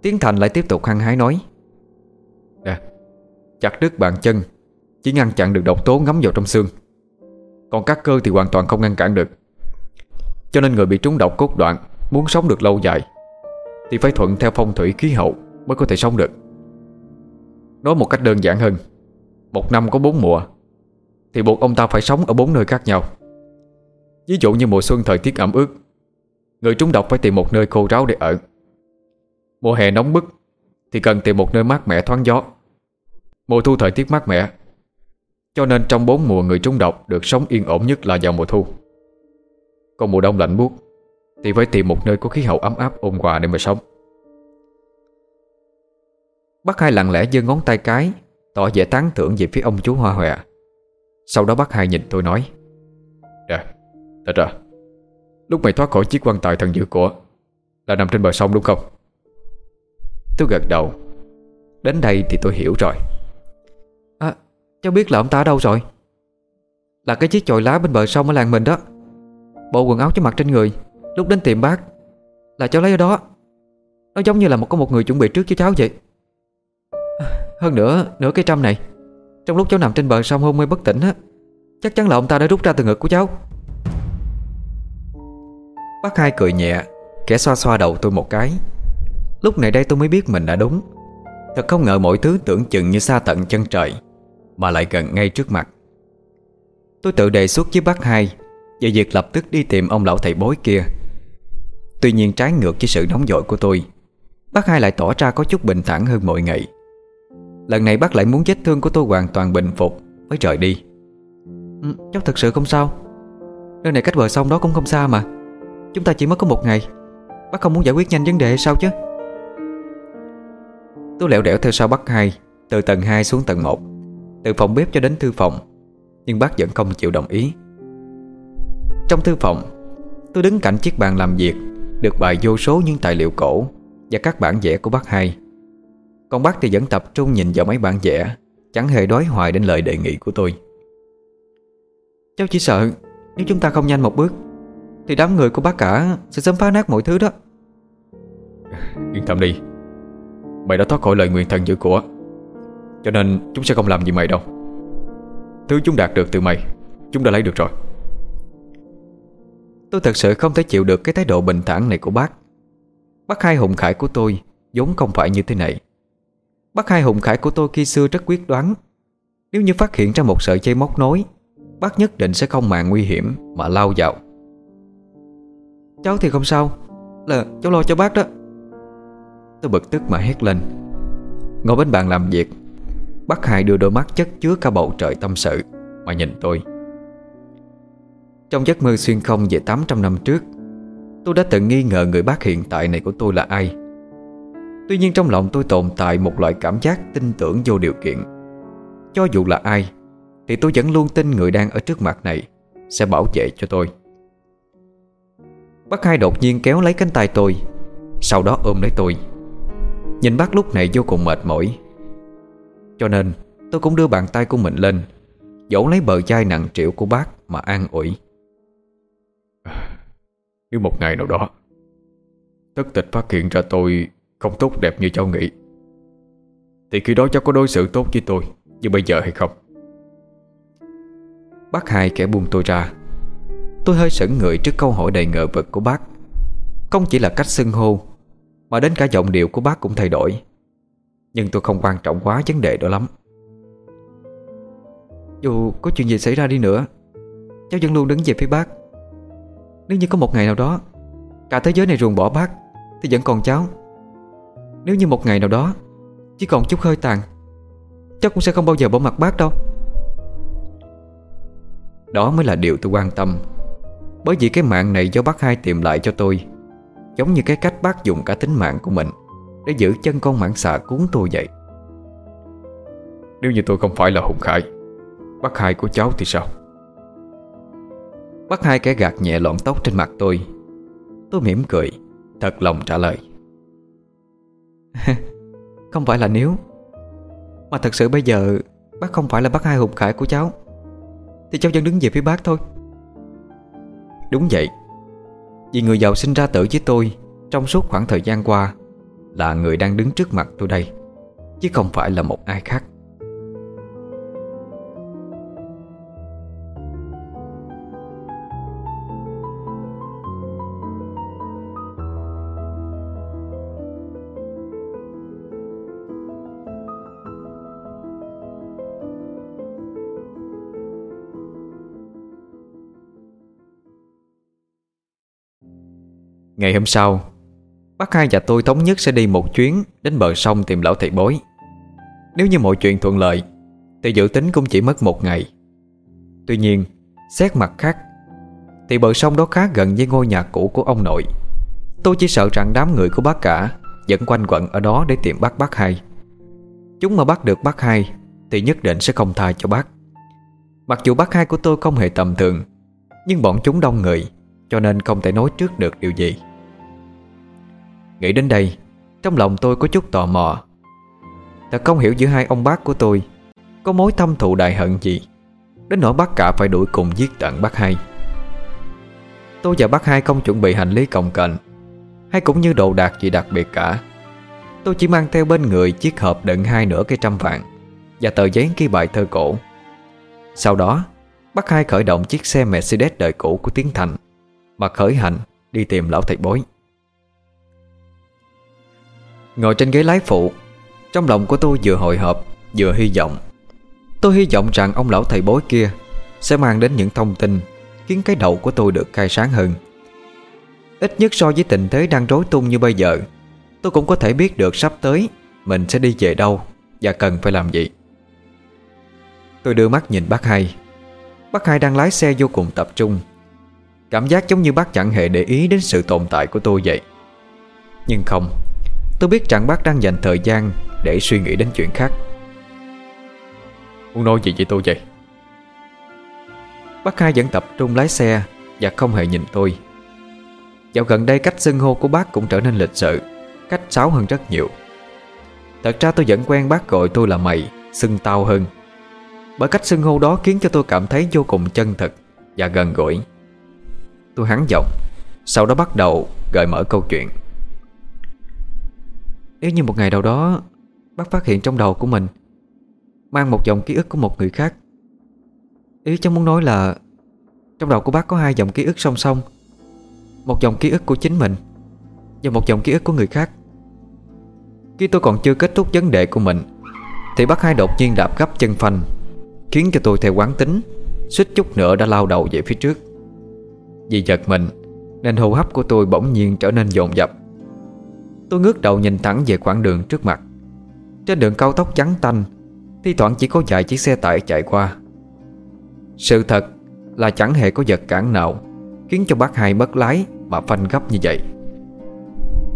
Tiến Thành lại tiếp tục hăng hái nói Nè Chặt đứt bàn chân Chỉ ngăn chặn được độc tố ngấm vào trong xương. Còn các cơ thì hoàn toàn không ngăn cản được cho nên người bị trúng độc cốt đoạn Muốn sống được lâu dài Thì phải thuận theo phong thủy khí hậu Mới có thể sống được. Nói một cách đơn giản hơn, Một năm có bốn mùa Thì buộc ông ta phải sống ở bốn nơi khác nhau. Ví dụ như mùa xuân thời tiết ẩm ướt, Người trúng độc phải tìm một nơi khô ráo để ở. Mùa hè nóng bức Thì cần tìm một nơi mát mẻ thoáng gió. Mùa thu thời tiết mát mẻ, Cho nên trong bốn mùa người trúng độc Được sống yên ổn nhất là vào mùa thu. Còn mùa đông lạnh buốt Thì phải tìm một nơi có khí hậu ấm áp ôn hòa để mà sống. Bác hai lặng lẽ giơ ngón tay cái Tỏ vẻ tán thưởng về phía ông chú Hoa Hòe. Sau đó bác hai nhìn tôi nói dạ, Nè, thật ra. Lúc mày thoát khỏi chiếc quan tài thần dữ của Là nằm trên bờ sông đúng không? Tôi gật đầu. Đến đây thì tôi hiểu rồi. À cháu biết là ông ta ở đâu rồi? Là cái chiếc chòi lá bên bờ sông ở làng mình đó. Bộ quần áo cho mặc trên người. Lúc đến tiệm bác, Là cháu lấy ở đó. Nó giống như là một có một người chuẩn bị trước cho cháu vậy. Hơn nữa, Nửa cái trăm này, Trong lúc cháu nằm trên bờ sông hôn mê bất tỉnh á, Chắc chắn là ông ta đã rút ra từ ngực của cháu. Bác hai cười nhẹ, Kẻ xoa xoa đầu tôi một cái. Lúc này đây tôi mới biết mình đã đúng. Thật không ngờ mọi thứ tưởng chừng như xa tận chân trời, Mà lại gần ngay trước mặt. Tôi tự đề xuất với bác hai về việc lập tức đi tìm ông lão thầy bối kia. Tuy nhiên trái ngược với sự nóng vội của tôi Bác hai lại tỏ ra có chút bình thản hơn mọi ngày. Lần này bác lại muốn vết thương của tôi hoàn toàn bình phục Mới rời đi. Ừ, Cháu thật sự không sao. Nơi này cách bờ sông đó cũng không xa mà. Chúng ta chỉ mất có một ngày. Bác không muốn giải quyết nhanh vấn đề sao chứ? Tôi lẹo đẻo theo sau bác hai Từ tầng 2 xuống tầng 1 Từ phòng bếp cho đến thư phòng. Nhưng bác vẫn không chịu đồng ý. Trong thư phòng, Tôi đứng cạnh chiếc bàn làm việc, Được bày vô số những tài liệu cổ Và các bản vẽ của bác hai. Còn bác thì vẫn tập trung nhìn vào mấy bản vẽ, Chẳng hề đói hoài đến lời đề nghị của tôi. Cháu chỉ sợ Nếu chúng ta không nhanh một bước, Thì đám người của bác cả Sẽ sớm phá nát mọi thứ đó. Yên tâm đi. Mày đã thoát khỏi lời nguyện thần dữ của, Cho nên chúng sẽ không làm gì mày đâu. Thứ chúng đạt được từ mày, Chúng đã lấy được rồi. Tôi thật sự không thể chịu được Cái thái độ bình thản này của bác. Bác hai hùng khải của tôi vốn không phải như thế này. Bác hai hùng khải của tôi khi xưa rất quyết đoán. Nếu như phát hiện ra một sợi dây móc nối, Bác nhất định sẽ không màng nguy hiểm Mà lao vào. Cháu thì không sao, Là cháu lo cho bác đó. Tôi bực tức mà hét lên. Ngồi bên bàn làm việc, Bác hai đưa đôi mắt chất chứa cả bầu trời tâm sự Mà nhìn tôi. Trong giấc mơ xuyên không về 800 năm trước, Tôi đã từng nghi ngờ người bác hiện tại này của tôi là ai. Tuy nhiên trong lòng tôi tồn tại một loại cảm giác tin tưởng vô điều kiện. Cho dù là ai, Thì tôi vẫn luôn tin người đang ở trước mặt này Sẽ bảo vệ cho tôi. Bác hai đột nhiên kéo lấy cánh tay tôi, Sau đó ôm lấy tôi. Nhìn bác lúc này vô cùng mệt mỏi. Cho nên, tôi cũng đưa bàn tay của mình lên Dỗ lấy bờ chai nặng triệu của bác Mà an ủi. Nếu một ngày nào đó, Tất tịch phát hiện ra tôi Không tốt đẹp như cháu nghĩ. Thì khi đó cháu có đối xử tốt với tôi Như bây giờ hay không? Bác hai kẻ buông tôi ra. Tôi hơi sững người trước câu hỏi đầy ngờ vực của bác. Không chỉ là cách xưng hô, Mà đến cả giọng điệu của bác cũng thay đổi. Nhưng tôi không quan trọng quá vấn đề đó lắm. Dù có chuyện gì xảy ra đi nữa, Cháu vẫn luôn đứng về phía bác. Nếu như có một ngày nào đó, Cả thế giới này ruồng bỏ bác, Thì vẫn còn cháu. Nếu như một ngày nào đó, Chỉ còn chút hơi tàn, Cháu cũng sẽ không bao giờ bỏ mặt bác đâu. Đó mới là điều tôi quan tâm. Bởi vì cái mạng này do bác hai tìm lại cho tôi, Giống như cái cách bác dùng cả tính mạng của mình Để giữ chân con mãng xà cuốn tôi vậy. Nếu như tôi không phải là Hùng Khải, Bác hai của cháu thì sao? Bắt hai kẻ gạt nhẹ lọn tóc trên mặt tôi. Tôi mỉm cười, Thật lòng trả lời. Không phải là nếu, Mà thật sự bây giờ Bác không phải là bác hai hùng khải của cháu, Thì cháu vẫn đứng về phía bác thôi. Đúng vậy. Vì người giàu sinh ra tử với tôi Trong suốt khoảng thời gian qua Là người đang đứng trước mặt tôi đây, Chứ không phải là một ai khác. Ngày hôm sau, Bác hai và tôi thống nhất sẽ đi một chuyến Đến bờ sông tìm lão thầy bối. Nếu như mọi chuyện thuận lợi, Thì dự tính cũng chỉ mất một ngày. Tuy nhiên, Xét mặt khác, Thì bờ sông đó khá gần với ngôi nhà cũ của ông nội. Tôi chỉ sợ rằng đám người của bác cả Vẫn quanh quẩn ở đó để tìm bắt bác hai. Chúng mà bắt được bác hai Thì nhất định sẽ không tha cho bác. Mặc dù bác hai của tôi không hề tầm thường, Nhưng bọn chúng đông người, Cho nên không thể nói trước được điều gì. Nghĩ đến đây, Trong lòng tôi có chút tò mò. Thật không hiểu giữa hai ông bác của tôi, Có mối thâm thù đại hận gì, Đến nỗi bác cả phải đuổi cùng giết tận bác hai. Tôi và bác hai không chuẩn bị hành lý cồng kềnh Hay cũng như đồ đạc gì đặc biệt cả. Tôi chỉ mang theo bên người chiếc hộp đựng hai nửa cây trăm vàng Và tờ giấy ghi bài thơ cổ. Sau đó, Bác hai khởi động chiếc xe Mercedes đời cũ của Tiến Thành, Mà khởi hành đi tìm lão thầy bối. Ngồi trên ghế lái phụ. Trong lòng của tôi vừa hồi hộp, Vừa hy vọng. Tôi hy vọng rằng ông lão thầy bối kia Sẽ mang đến những thông tin Khiến cái đầu của tôi được khai sáng hơn. Ít nhất so với tình thế đang rối tung như bây giờ, Tôi cũng có thể biết được sắp tới Mình sẽ đi về đâu Và cần phải làm gì. Tôi đưa mắt nhìn bác hai. Bác hai đang lái xe vô cùng tập trung. Cảm giác giống như bác chẳng hề để ý đến sự tồn tại của tôi vậy. Nhưng không Tôi biết rằng bác đang dành thời gian Để suy nghĩ đến chuyện khác. Muốn nói gì với tôi vậy? Bác hai vẫn tập trung lái xe Và không hề nhìn tôi. Dạo gần đây cách xưng hô của bác cũng trở nên lịch sự Cách sáo hơn rất nhiều. Thật ra tôi vẫn quen bác gọi tôi là mày Xưng tao hơn. Bởi cách xưng hô đó khiến cho tôi cảm thấy vô cùng chân thật Và gần gũi. Tôi hắn giọng Sau đó bắt đầu gợi mở câu chuyện nếu như một ngày nào đó, Bác phát hiện trong đầu của mình Mang một dòng ký ức của một người khác. Ý cháu muốn nói là Trong đầu của bác có hai dòng ký ức song song. Một dòng ký ức của chính mình Và một dòng ký ức của người khác. Khi tôi còn chưa kết thúc vấn đề của mình, Thì bác hai đột nhiên đạp gấp chân phanh, Khiến cho tôi theo quán tính, Suýt chút nữa đã lao đầu về phía trước. Vì giật mình, Nên hô hấp của tôi bỗng nhiên trở nên dồn dập. Tôi ngước đầu nhìn thẳng về quãng đường trước mặt. Trên đường cao tốc trắng tanh Thi thoảng chỉ có vài chiếc xe tải chạy qua. Sự thật là chẳng hề có vật cản nào Khiến cho bác hai mất lái Mà phanh gấp như vậy.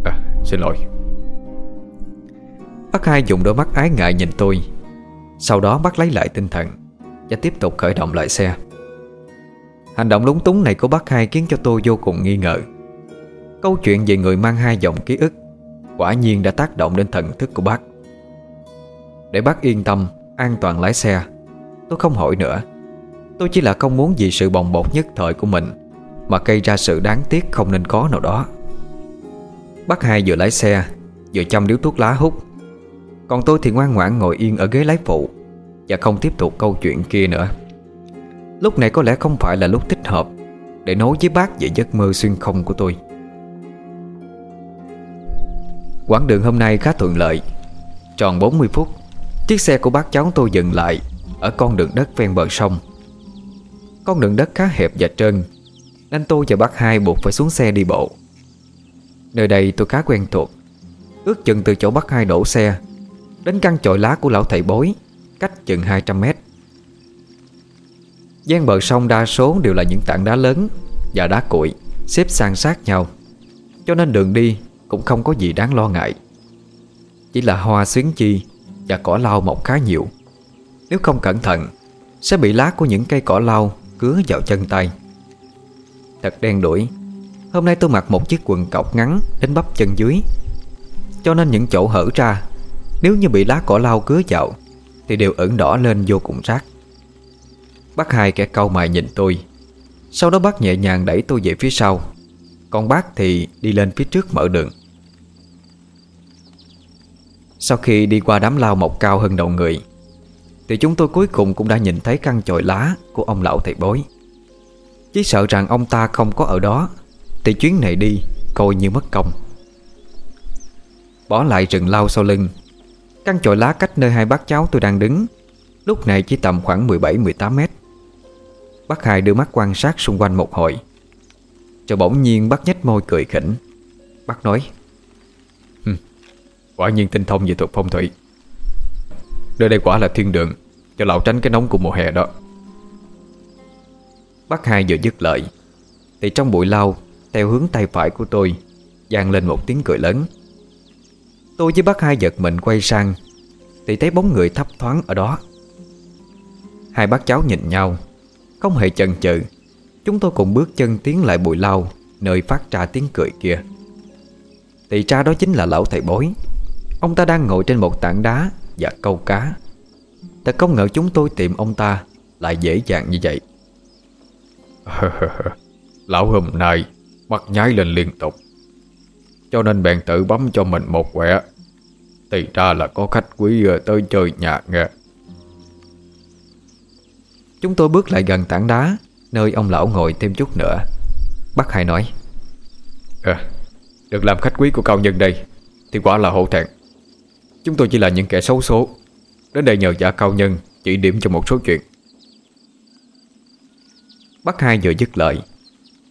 À, Xin lỗi. Bác hai dùng đôi mắt ái ngại nhìn tôi. Sau đó bác lấy lại tinh thần Và tiếp tục khởi động lại xe. Hành động lúng túng này của bác hai Khiến cho tôi vô cùng nghi ngờ. Câu chuyện về người mang hai dòng ký ức Quả nhiên đã tác động đến thần thức của bác. Để bác yên tâm, An toàn lái xe, Tôi không hỏi nữa. Tôi chỉ là không muốn vì sự bồng bột nhất thời của mình Mà gây ra sự đáng tiếc không nên có nào đó. Bác hai vừa lái xe, Vừa chăm điếu thuốc lá hút. Còn tôi thì ngoan ngoãn ngồi yên ở ghế lái phụ Và không tiếp tục câu chuyện kia nữa. Lúc này có lẽ không phải là lúc thích hợp Để nói với bác về giấc mơ xuyên không của tôi. Quãng đường hôm nay khá thuận lợi. Tròn 40 phút, Chiếc xe của bác cháu tôi dừng lại Ở con đường đất ven bờ sông. Con đường đất khá hẹp và trơn, Nên tôi và bác hai buộc phải xuống xe đi bộ. Nơi đây tôi khá quen thuộc, Ước chừng từ chỗ bác hai đổ xe Đến căn chòi lá của lão thầy bối, Cách chừng 200 mét. Gian bờ sông đa số đều là những tảng đá lớn Và đá cuội Xếp san sát nhau, Cho nên đường đi cũng không có gì đáng lo ngại. Chỉ là hoa xuyến chi Và cỏ lau mọc khá nhiều. Nếu không cẩn thận, Sẽ bị lá của những cây cỏ lau Cứa vào chân tay. Thật đen đuổi Hôm nay tôi mặc một chiếc quần cọc ngắn Đến bắp chân dưới. Cho nên những chỗ hở ra, Nếu như bị lá cỏ lau cứa vào, Thì đều ẩn đỏ lên vô cùng rác Bác hai kẻ câu mày nhìn tôi. Sau đó bác nhẹ nhàng đẩy tôi về phía sau. Còn bác thì đi lên phía trước mở đường. Sau khi đi qua đám lao mọc cao hơn đầu người, Thì chúng tôi cuối cùng cũng đã nhìn thấy căn chòi lá của ông lão thầy bối. Chỉ sợ rằng ông ta không có ở đó, Thì chuyến này đi coi như mất công. Bỏ lại rừng lao sau lưng, Căn chòi lá cách nơi hai bác cháu tôi đang đứng, Lúc này chỉ tầm khoảng 17-18 mét. Bác hai đưa mắt quan sát xung quanh một hồi, Rồi bỗng nhiên bác nhếch môi cười khỉnh. Bác nói Quả nhiên tinh thông về thuật phong thủy. Nơi đây quả là thiên đường, Cho lão tránh cái nóng của mùa hè đó. Bác hai vừa dứt lời, Thì trong bụi lau, Theo hướng tay phải của tôi, vang lên một tiếng cười lớn. Tôi với bác hai giật mình quay sang, Thì thấy bóng người thấp thoáng ở đó. Hai bác cháu nhìn nhau, Không hề chần chừ. Chúng tôi cùng bước chân tiến lại bụi lau, Nơi phát ra tiếng cười kia. Thì ra đó chính là lão thầy bối. Ông ta đang ngồi trên một tảng đá Và câu cá. Thật không ngờ chúng tôi tìm ông ta Lại dễ dàng như vậy. Lão hôm nay Mắt nhái lên liên tục. Cho nên bèn tự bấm cho mình một quẹ Thì ra là có khách quý ờ, tới chơi nhà nghe. Chúng tôi bước lại gần tảng đá Nơi ông lão ngồi thêm chút nữa. Bác hai nói à, Được làm khách quý của cao nhân đây Thì quả là hổ thẹn Chúng tôi chỉ là những kẻ xấu số. Đến đây nhờ giả cao nhân Chỉ điểm cho một số chuyện. Bác hai vừa dứt lời,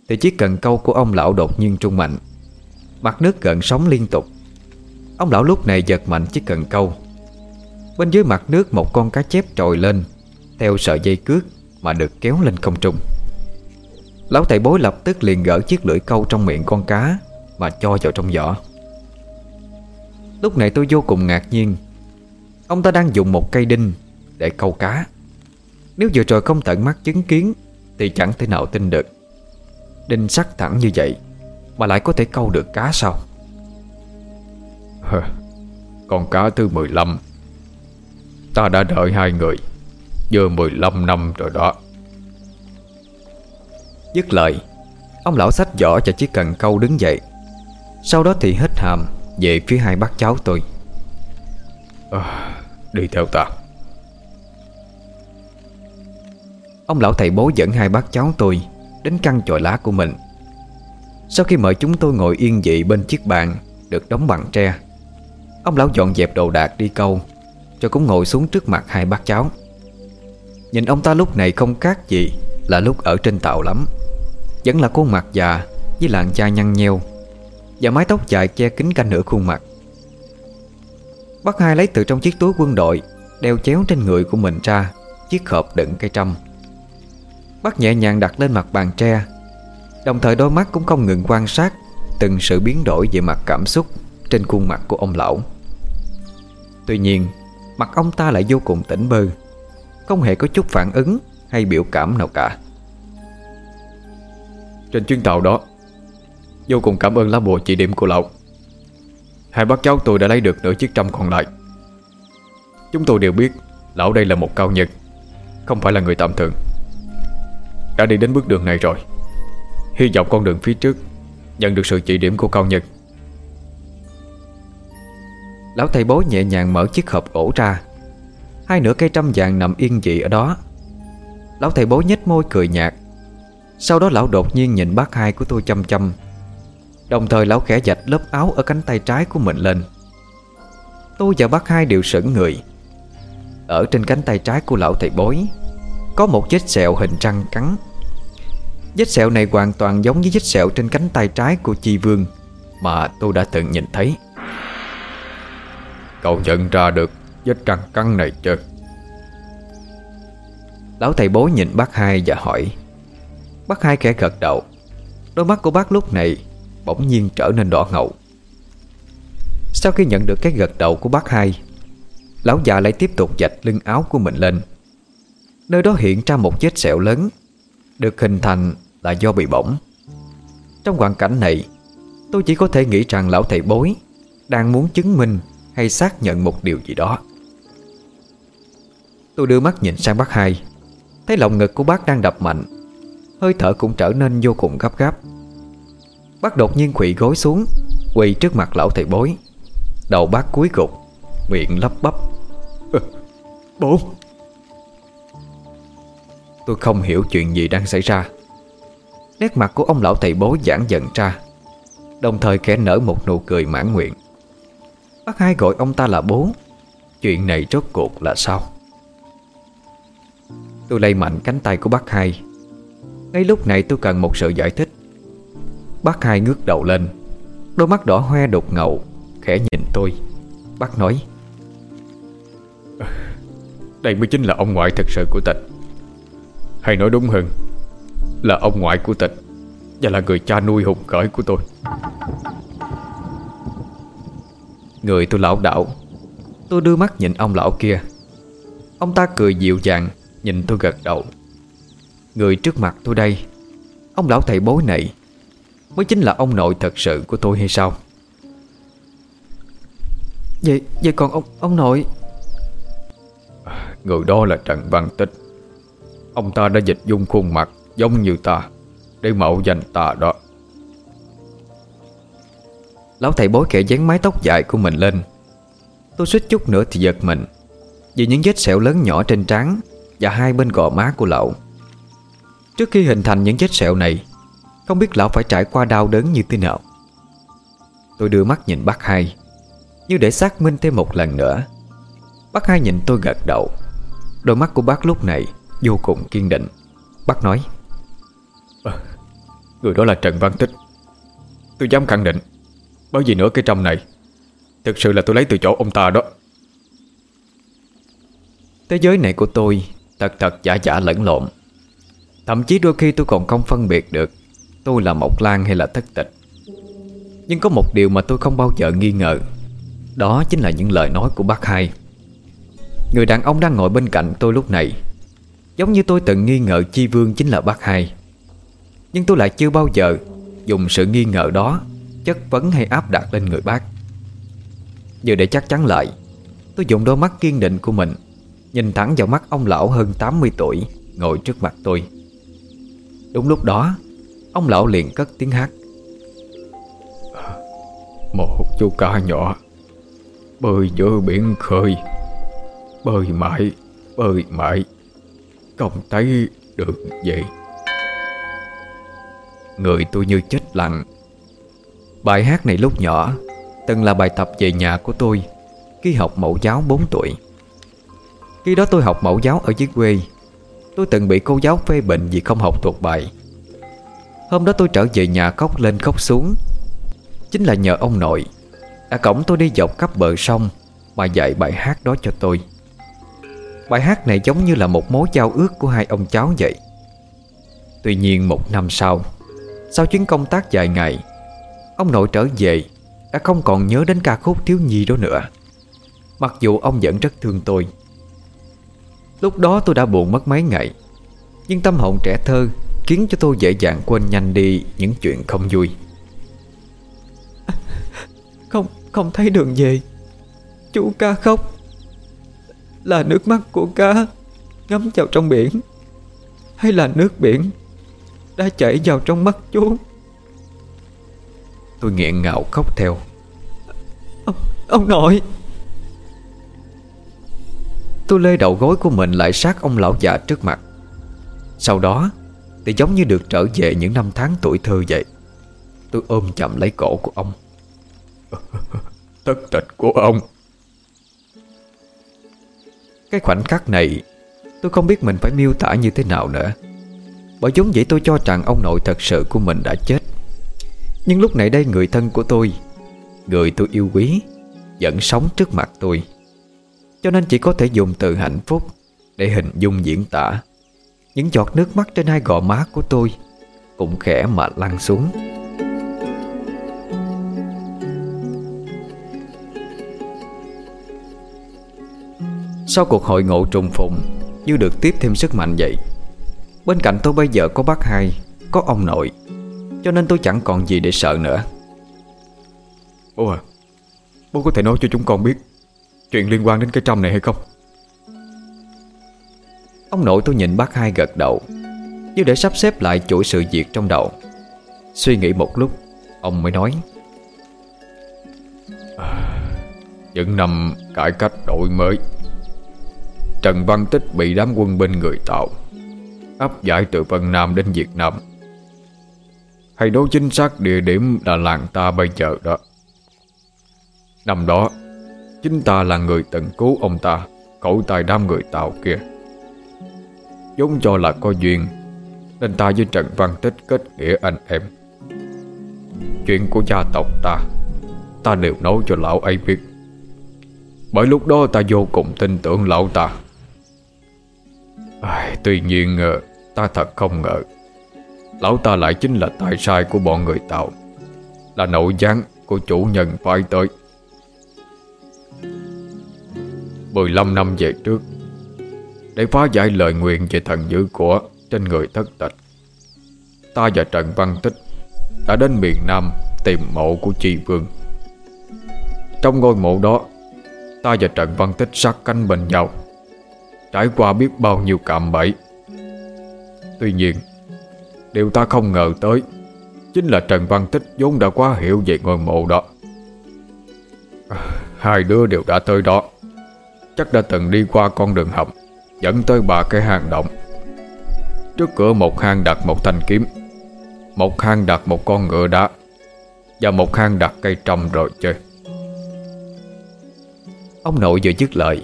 Thì chiếc cần câu của ông lão đột nhiên trung mạnh. Mặt nước gần sóng liên tục. Ông lão lúc này giật mạnh chiếc cần câu. Bên dưới mặt nước một con cá chép trồi lên, Theo sợi dây cước Mà được kéo lên không trung. Lão thầy bối lập tức liền gỡ chiếc lưỡi câu trong miệng con cá Mà cho vào trong giỏ. Lúc này tôi vô cùng ngạc nhiên. Ông ta đang dùng một cây đinh Để câu cá. Nếu vừa rồi không tận mắt chứng kiến Thì chẳng thể nào tin được. Đinh sắc thẳng như vậy Mà lại có thể câu được cá sao? Con cá thứ 15 Ta đã đợi hai người Vừa 15 năm rồi đó. Dứt lời Ông lão xách giỏ cho chiếc cần câu đứng dậy. Sau đó thì hít hàm Về phía hai bác cháu tôi. À, Đi theo ta. Ông lão thầy bố dẫn hai bác cháu tôi Đến căn chòi lá của mình. Sau khi mời chúng tôi ngồi yên vị bên chiếc bàn Được đóng bằng tre Ông lão dọn dẹp đồ đạc đi câu Cho cũng ngồi xuống trước mặt hai bác cháu. Nhìn ông ta lúc này không khác gì Là lúc ở trên tàu lắm Vẫn là khuôn mặt già Với làn da nhăn nheo và mái tóc dài che kín cả nửa khuôn mặt. Bác hai lấy từ trong chiếc túi quân đội, Đeo chéo trên người của mình ra, Chiếc hộp đựng cây trăm Bác nhẹ nhàng đặt lên mặt bàn tre, Đồng thời đôi mắt cũng không ngừng quan sát Từng sự biến đổi về mặt cảm xúc Trên khuôn mặt của ông lão. Tuy nhiên, Mặt ông ta lại vô cùng tỉnh bơ, Không hề có chút phản ứng Hay biểu cảm nào cả. Trên chuyến tàu đó Vô cùng cảm ơn lá bùa chỉ điểm của lão. Hai bác cháu tôi đã lấy được nửa chiếc trăm còn lại. Chúng tôi đều biết Lão đây là một cao nhân, Không phải là người tạm thường Đã đi đến bước đường này rồi. Hy vọng con đường phía trước Nhận được sự chỉ điểm của cao nhân. Lão thầy bố nhẹ nhàng mở chiếc hộp gỗ ra. Hai nửa cây trăm vàng nằm yên dị ở đó. Lão thầy bố nhếch môi cười nhạt. Sau đó lão đột nhiên nhìn bác hai của tôi chăm chăm. Đồng thời lão khẽ dạch lớp áo ở cánh tay trái của mình lên. Tôi và bác hai đều sững người. Ở trên cánh tay trái của lão thầy bối, Có một vết sẹo hình răng cắn. Vết sẹo này hoàn toàn giống với vết sẹo trên cánh tay trái của Chi Vương Mà tôi đã từng nhìn thấy. Cậu nhận ra được vết răng cắn này chưa? Lão thầy bối nhìn bác hai và hỏi. Bác hai khẽ gật đầu. Đôi mắt của bác lúc này Bỗng nhiên trở nên đỏ ngầu. Sau khi nhận được cái gật đầu của bác hai, Lão già lại tiếp tục dạch lưng áo của mình lên. Nơi đó hiện ra một vết sẹo lớn, Được hình thành là do bị bỏng. Trong hoàn cảnh này, Tôi chỉ có thể nghĩ rằng lão thầy bối Đang muốn chứng minh hay xác nhận một điều gì đó. Tôi đưa mắt nhìn sang bác hai, Thấy lòng ngực của bác đang đập mạnh, Hơi thở cũng trở nên vô cùng gấp gáp. Bác đột nhiên quỵ gối xuống Quỳ trước mặt lão thầy bối Đầu bác cúi gục Miệng lắp bắp. Bố! Tôi không hiểu chuyện gì đang xảy ra. Nét mặt của ông lão thầy bối giãn dần ra Đồng thời kẻ nở một nụ cười mãn nguyện. Bác hai gọi ông ta là bố. Chuyện này rốt cuộc là sao? Tôi lay mạnh cánh tay của bác hai. Ngay lúc này tôi cần một sự giải thích Bác hai ngước đầu lên. Đôi mắt đỏ hoe đục ngầu Khẽ nhìn tôi. Bác nói Đây mới chính là ông ngoại thật sự của tịch. Hay nói đúng hơn Là ông ngoại của tịch Và là người cha nuôi hùng khởi của tôi. Người tôi lão đảo Tôi đưa mắt nhìn ông lão kia. Ông ta cười dịu dàng Nhìn tôi gật đầu. Người trước mặt tôi đây Ông lão thầy bối này Mới chính là ông nội thật sự của tôi hay sao? Vậy vậy còn ông ông nội? Người đó là Trần Văn Tích. Ông ta đã dịch dung khuôn mặt Giống như ta Để mạo danh ta đó. Lão thầy bối kẻ dán mái tóc dài của mình lên. Tôi suýt chút nữa thì giật mình Vì những vết sẹo lớn nhỏ trên trán Và hai bên gò má của lão. Trước khi hình thành những vết sẹo này Không biết lão phải trải qua đau đớn như thế nào. Tôi đưa mắt nhìn bác hai Như để xác minh thêm một lần nữa. Bác hai nhìn tôi gật đầu. Đôi mắt của bác lúc này Vô cùng kiên định. Bác nói à, Người đó là Trần Văn Tích. Tôi dám khẳng định Bởi vì nửa cái trăm này Thực sự là tôi lấy từ chỗ ông ta đó. Thế giới này của tôi Thật thật giả giả lẫn lộn. Thậm chí đôi khi tôi còn không phân biệt được Tôi là Mộc Lan hay là thất tịch? Nhưng có một điều mà tôi không bao giờ nghi ngờ. Đó chính là những lời nói của bác hai. Người đàn ông đang ngồi bên cạnh tôi lúc này. Giống như tôi từng nghi ngờ Chi Vương chính là bác hai. Nhưng tôi lại chưa bao giờ Dùng sự nghi ngờ đó, Chất vấn hay áp đặt lên người bác. Giờ để chắc chắn lại, Tôi dùng đôi mắt kiên định của mình, Nhìn thẳng vào mắt ông lão hơn 80 tuổi Ngồi trước mặt tôi. Đúng lúc đó Ông lão liền cất tiếng hát. Một chú cá nhỏ, Bơi giữa biển khơi, Bơi mãi Bơi mãi, Không thấy được vậy Người tôi như chết lặng. Bài hát này lúc nhỏ, Từng là bài tập về nhà của tôi Khi học mẫu giáo 4 tuổi. Khi đó tôi học mẫu giáo ở dưới quê. Tôi từng bị cô giáo phê bệnh vì không học thuộc bài. Hôm đó tôi trở về nhà khóc lên khóc xuống. Chính là nhờ ông nội. Đã cổng tôi đi dọc khắp bờ sông, Mà dạy bài hát đó cho tôi. Bài hát này giống như là một mối giao ước của hai ông cháu vậy. Tuy nhiên một năm sau Sau chuyến công tác dài ngày, Ông nội trở về, Đã không còn nhớ đến ca khúc thiếu nhi đó nữa. Mặc dù ông vẫn rất thương tôi. Lúc đó tôi đã buồn mất mấy ngày, Nhưng tâm hồn trẻ thơ Khiến cho tôi dễ dàng quên nhanh đi những chuyện không vui. Không không thấy đường về. Chú cá khóc. Là nước mắt của cá Ngấm vào trong biển. Hay là nước biển Đã chảy vào trong mắt chú? Tôi nghẹn ngào khóc theo. Ông, ông nội. Tôi lê đầu gối của mình lại sát ông lão già trước mặt. Sau đó thì giống như được trở về những năm tháng tuổi thơ vậy. Tôi ôm chậm lấy cổ của ông. Tất tịch của ông. Cái khoảnh khắc này, Tôi không biết mình phải miêu tả như thế nào nữa. Bởi giống vậy tôi cho rằng ông nội thật sự của mình đã chết. Nhưng lúc này đây người thân của tôi, Người tôi yêu quý, Vẫn sống trước mặt tôi. Cho nên chỉ có thể dùng từ hạnh phúc Để hình dung diễn tả. Những giọt nước mắt trên hai gò má của tôi Cũng khẽ mà lăn xuống. Sau cuộc hội ngộ trùng phùng, Như được tiếp thêm sức mạnh vậy, Bên cạnh tôi bây giờ có bác hai, Có ông nội, Cho nên tôi chẳng còn gì để sợ nữa. Bố à Bố có thể nói cho chúng con biết Chuyện liên quan đến cái trăm này hay không? Ông nội tôi nhìn bác hai gật đầu, Như để sắp xếp lại chuỗi sự việc trong đầu. Suy nghĩ một lúc, Ông mới nói, Những năm cải cách đổi mới, Trần Văn Tích bị đám quân binh người tạo Áp giải từ Vân Nam đến Việt Nam. Hay đối chính xác địa điểm là làng ta bây giờ đó. Năm đó, Chính ta là người từng cứu ông ta khẩu tài đám người tạo kia chúng cho là có duyên Nên ta với Trần Văn Tích kết nghĩa anh em. Chuyện của gia tộc ta Ta đều nói cho lão ấy biết. Bởi lúc đó ta vô cùng tin tưởng lão ta. À, Tuy nhiên ờ, ta thật không ngờ Lão ta lại chính là tài sai của bọn người tạo Là nội gián của chủ nhân phải tới. 15 năm về trước để phá giải lời nguyện về thần dữ của Trên người thất tịch. Ta và Trần Văn Tích Đã đến miền Nam tìm mộ của Chi Vương. Trong ngôi mộ đó, Ta và Trần Văn Tích sát cánh bên nhau, Trải qua biết bao nhiêu cạm bẫy. Tuy nhiên, Điều ta không ngờ tới Chính là Trần Văn Tích vốn đã quá hiểu về ngôi mộ đó. Hai đứa đều đã tới đó, Chắc đã từng đi qua con đường hầm. Dẫn tới ba cái hang động. Trước cửa một hang đặt một thanh kiếm, Một hang đặt một con ngựa đá Và một hang đặt cây trầm rồi chơi. Ông nội vừa dứt lời,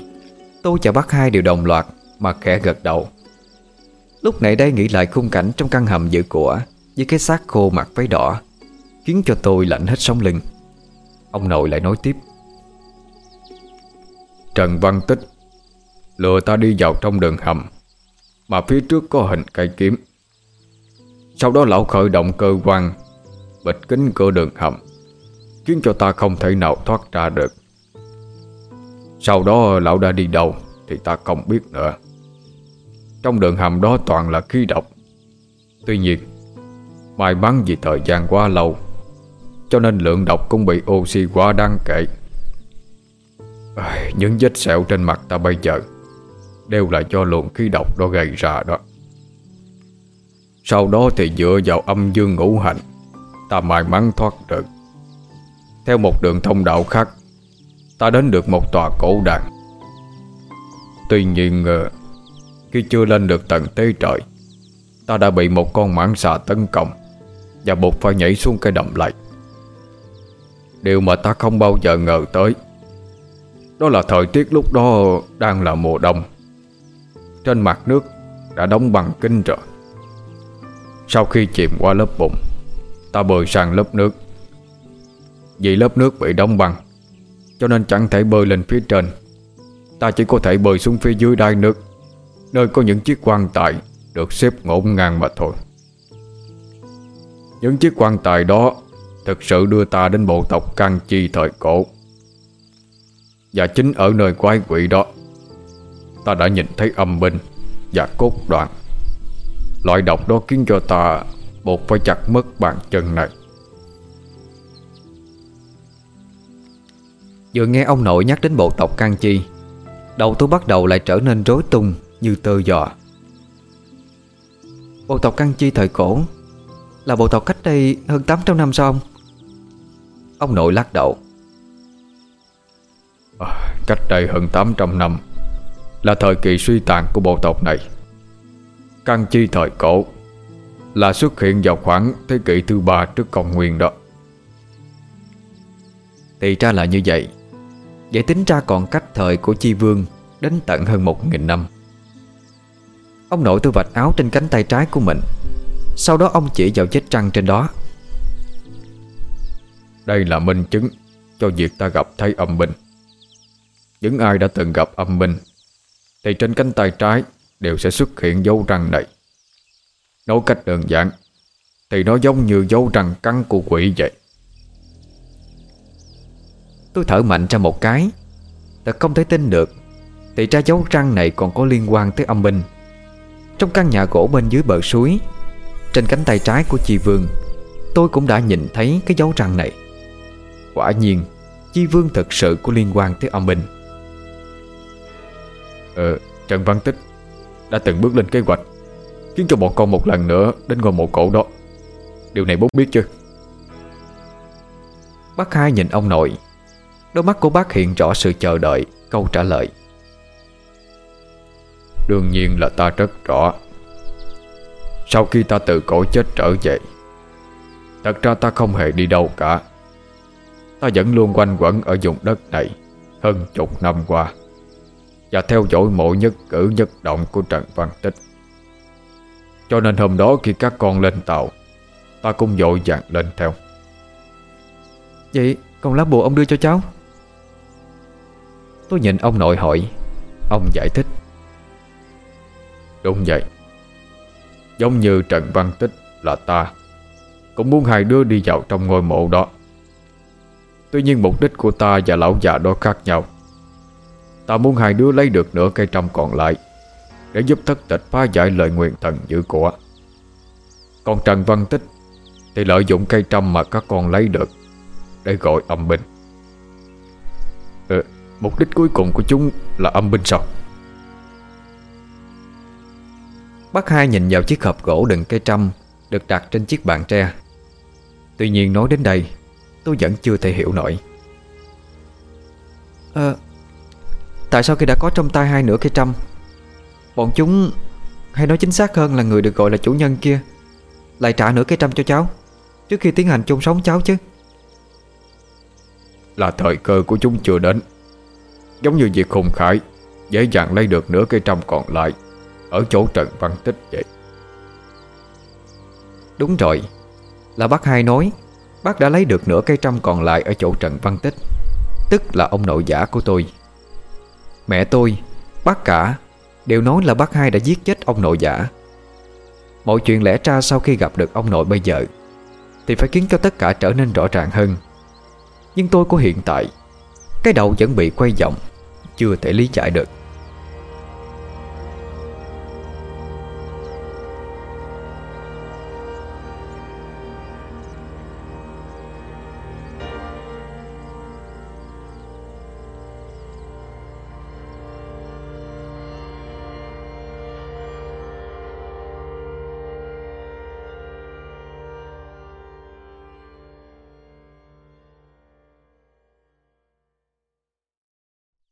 Tôi và bác hai đều đồng loạt Mà khẽ gật đầu. Lúc này đây nghĩ lại khung cảnh trong căn hầm dự của Với cái xác khô mặc váy đỏ, Khiến cho tôi lạnh hết sống lưng. Ông nội lại nói tiếp. Trần Văn Tích Lừa ta đi vào trong đường hầm, Mà phía trước có hình cây kiếm. Sau đó lão khởi động cơ quan Bịch kính cửa đường hầm, Khiến cho ta không thể nào thoát ra được. Sau đó lão đã đi đâu Thì ta không biết nữa. Trong đường hầm đó toàn là khí độc. Tuy nhiên, May mắn vì thời gian quá lâu, Cho nên lượng độc cũng bị oxy quá đáng kể. Những vết sẹo trên mặt ta bây giờ Đều là do luồng khí độc đó gây ra đó. Sau đó thì dựa vào âm dương ngũ hành, Ta may mắn thoát được. Theo một đường thông đạo khác, Ta đến được một tòa cổ đàn. Tuy nhiên ờ, Khi chưa lên được tầng tế trời, Ta đã bị một con mãng xà tấn công Và buộc phải nhảy xuống cây đầm lầy. Điều mà ta không bao giờ ngờ tới, đó là thời tiết lúc đó đang là mùa đông. Trên mặt nước đã đóng bằng kinh rồi Sau khi chìm qua lớp bụng, Ta bơi sang lớp nước. Vì lớp nước bị đóng băng Cho nên chẳng thể bơi lên phía trên. Ta chỉ có thể bơi xuống phía dưới đai nước Nơi có những chiếc quan tài Được xếp ngổn ngang mà thôi. Những chiếc quan tài đó Thực sự đưa ta đến bộ tộc Can Chi thời cổ. Và chính ở nơi quái quỷ đó Ta đã nhìn thấy âm binh Và cốt đoạn. Loại độc đó khiến cho ta Buộc phải chặt mất bàn chân này. Vừa nghe ông nội nhắc đến bộ tộc Can Chi Đầu tôi bắt đầu lại trở nên rối tung Như tơ giò. Bộ tộc Can Chi thời cổ Là bộ tộc cách đây hơn 800 năm sao ông? Ông nội lắc đầu. À, Cách đây hơn 800 năm là thời kỳ suy tàn của bộ tộc này. Căn Chi thời cổ Là xuất hiện vào khoảng thế kỷ thứ ba trước công nguyên đó. Thì ra là như vậy. Vậy tính ra còn cách thời của Chi Vương Đến tận hơn một nghìn năm. Ông nội tôi vạch áo trên cánh tay trái của mình. Sau đó ông chỉ vào vết trăng trên đó. Đây là minh chứng Cho việc ta gặp thấy âm binh. Những ai đã từng gặp âm binh thì trên cánh tay trái Đều sẽ xuất hiện dấu răng này. Nói cách đơn giản, Thì nó giống như dấu răng cắn của quỷ vậy. Tôi thở mạnh ra một cái Thật không thể tin được, Thì ra dấu răng này còn có liên quan tới âm binh. Trong căn nhà gỗ bên dưới bờ suối, Trên cánh tay trái của Chi Vương, Tôi cũng đã nhìn thấy cái dấu răng này. Quả nhiên, Chi Vương thực sự có liên quan tới âm binh. Ờ, Trần Văn Tích Đã từng bước lên kế hoạch Khiến cho bọn con một lần nữa đến ngôi mộ cổ đó. Điều này bố biết chưa Bác hai nhìn ông nội Đôi mắt của bác hiện rõ sự chờ đợi Câu trả lời. Đương nhiên là ta rất rõ. Sau khi ta từ cổ chết trở về Thật ra ta không hề đi đâu cả. Ta vẫn luôn quanh quẩn ở vùng đất này Hơn chục năm qua Và theo dõi mỗi nhất cử nhất động của Trần Văn Tích. Cho nên hôm đó khi các con lên tàu Ta cũng dội dàng lên theo. Vậy còn lá bùa ông đưa cho cháu? Tôi nhìn ông nội hỏi Ông giải thích. Đúng vậy. Giống như Trần Văn Tích là ta Cũng muốn hai đứa đi vào trong ngôi mộ đó. Tuy nhiên mục đích của ta và lão già đó khác nhau Ta muốn hai đứa lấy được nửa cây trăm còn lại Để giúp thất tịch phá giải lời nguyện thần giữ của. Còn Trần Văn Tích Thì lợi dụng cây trăm mà các con lấy được Để gọi âm binh. Ừ, Mục đích cuối cùng của chúng là âm binh sao? Bác hai nhìn vào chiếc hộp gỗ đựng cây trăm Được đặt trên chiếc bàn tre. Tuy nhiên nói đến đây Tôi vẫn chưa thể hiểu nổi. Ờ Tại sao khi đã có trong tay hai nửa cây trăm? Bọn chúng Hay nói chính xác hơn là người được gọi là chủ nhân kia Lại trả nửa cây trăm cho cháu Trước khi tiến hành chung sống cháu chứ. Là thời cơ của chúng chưa đến. Giống như việc khùng khải Dễ dàng lấy được nửa cây trăm còn lại Ở chỗ Trần Văn Tích vậy. Đúng rồi Là bác hai nói Bác đã lấy được nửa cây trăm còn lại Ở chỗ Trần Văn Tích Tức là ông nội giả của tôi Mẹ tôi, bác cả Đều nói là bác hai đã giết chết ông nội giả. Mọi chuyện lẽ ra sau khi gặp được ông nội bây giờ Thì phải khiến cho tất cả trở nên rõ ràng hơn. Nhưng tôi của hiện tại Cái đầu vẫn bị quay vòng Chưa thể lý giải được.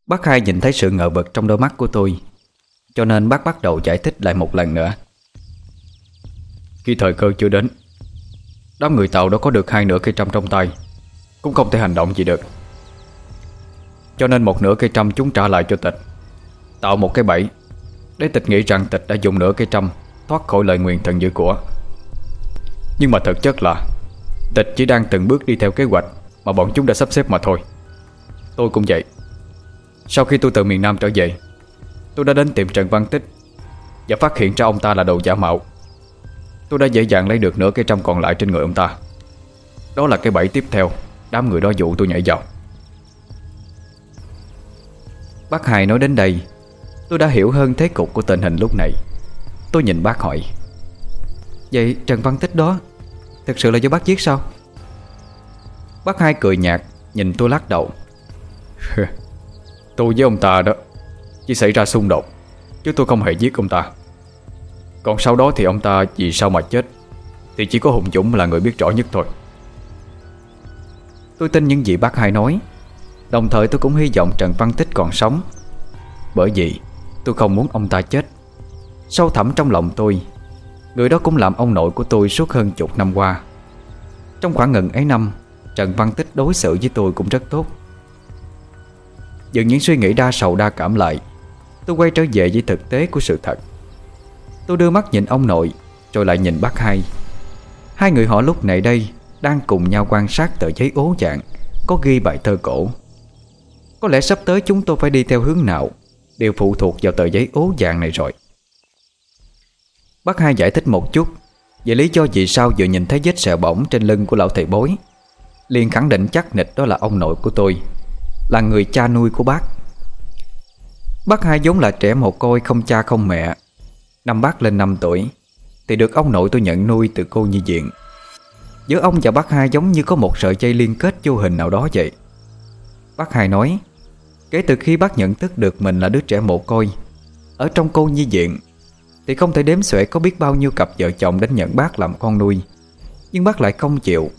Bác hai nhìn thấy sự ngờ vực trong đôi mắt của tôi, Cho nên bác bắt đầu giải thích lại một lần nữa. Khi thời cơ chưa đến, Đám người tàu đó có được hai nửa cây trăm trong tay, Cũng không thể hành động gì được. Cho nên một nửa cây trăm chúng trả lại cho tịch, Tạo một cái bẫy, Để tịch nghĩ rằng tịch đã dùng nửa cây trăm Thoát khỏi lời nguyện thần dữ của. Nhưng mà thực chất là, Tịch chỉ đang từng bước đi theo kế hoạch Mà bọn chúng đã sắp xếp mà thôi. Tôi cũng vậy sau khi tôi từ miền Nam trở về, Tôi đã đến tiệm Trần Văn Tích Và phát hiện ra ông ta là đồ giả mạo. Tôi đã dễ dàng lấy được nửa cây trăm còn lại trên người ông ta. Đó là cái bẫy tiếp theo Đám người đó dụ tôi nhảy vào. Bác Hai nói đến đây, Tôi đã hiểu hơn thế cục của tình hình lúc này. Tôi nhìn bác hỏi, Vậy Trần Văn Tích đó Thực sự là do bác giết sao? Bác Hai cười nhạt, Nhìn tôi lắc đầu. Tôi với ông ta đó Chỉ xảy ra xung đột, Chứ tôi không hề giết ông ta. Còn sau đó thì ông ta vì sao mà chết Thì chỉ có Hùng Dũng là người biết rõ nhất thôi. Tôi tin những gì bác hai nói, Đồng thời tôi cũng hy vọng Trần Văn Tích còn sống. Bởi vì tôi không muốn ông ta chết. Sâu thẳm trong lòng tôi, Người đó cũng làm ông nội của tôi suốt hơn chục năm qua. Trong khoảng ngần ấy năm, Trần Văn Tích đối xử với tôi cũng rất tốt. Dừng những suy nghĩ đa sầu đa cảm lại, Tôi quay trở về với thực tế của sự thật. Tôi đưa mắt nhìn ông nội, Rồi lại nhìn bác hai. Hai người họ lúc này đây Đang cùng nhau quan sát tờ giấy ố dạng, Có ghi bài thơ cổ. Có lẽ sắp tới chúng tôi phải đi theo hướng nào, Đều phụ thuộc vào tờ giấy ố dạng này rồi. Bác hai giải thích một chút, Về lý do vì sao vừa nhìn thấy vết sẹo bỏng Trên lưng của lão thầy bối. Liền khẳng định chắc nịch đó là ông nội của tôi. Là người cha nuôi của bác. Bác hai vốn là trẻ mồ côi, không cha không mẹ. Năm bác lên 5 tuổi, Thì được ông nội tôi nhận nuôi từ cô nhi viện Giữa ông và bác hai giống như có một sợi dây liên kết vô hình nào đó vậy. Bác hai nói, Kể từ khi bác nhận thức được mình là đứa trẻ mồ côi, Ở trong cô nhi viện Thì không thể đếm xuể có biết bao nhiêu cặp vợ chồng đến nhận bác làm con nuôi. Nhưng bác lại không chịu,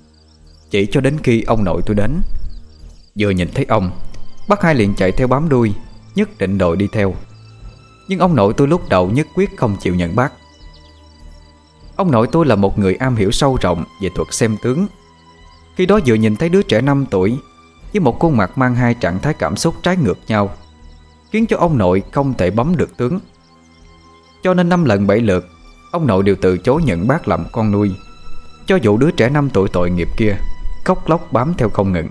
Chỉ cho đến khi ông nội tôi đến. Vừa nhìn thấy ông. Bác hai liền chạy theo bám đuôi, Nhất định đội đi theo. Nhưng ông nội tôi lúc đầu nhất quyết không chịu nhận bác. Ông nội tôi là một người am hiểu sâu rộng Về thuật xem tướng. Khi đó vừa nhìn thấy đứa trẻ 5 tuổi, Với một khuôn mặt mang hai trạng thái cảm xúc trái ngược nhau, Khiến cho ông nội không thể bấm được tướng. Cho nên năm lần bảy lượt, Ông nội đều từ chối nhận bác làm con nuôi. Cho dù đứa trẻ 5 tuổi tội nghiệp kia, Khóc lóc bám theo không ngừng.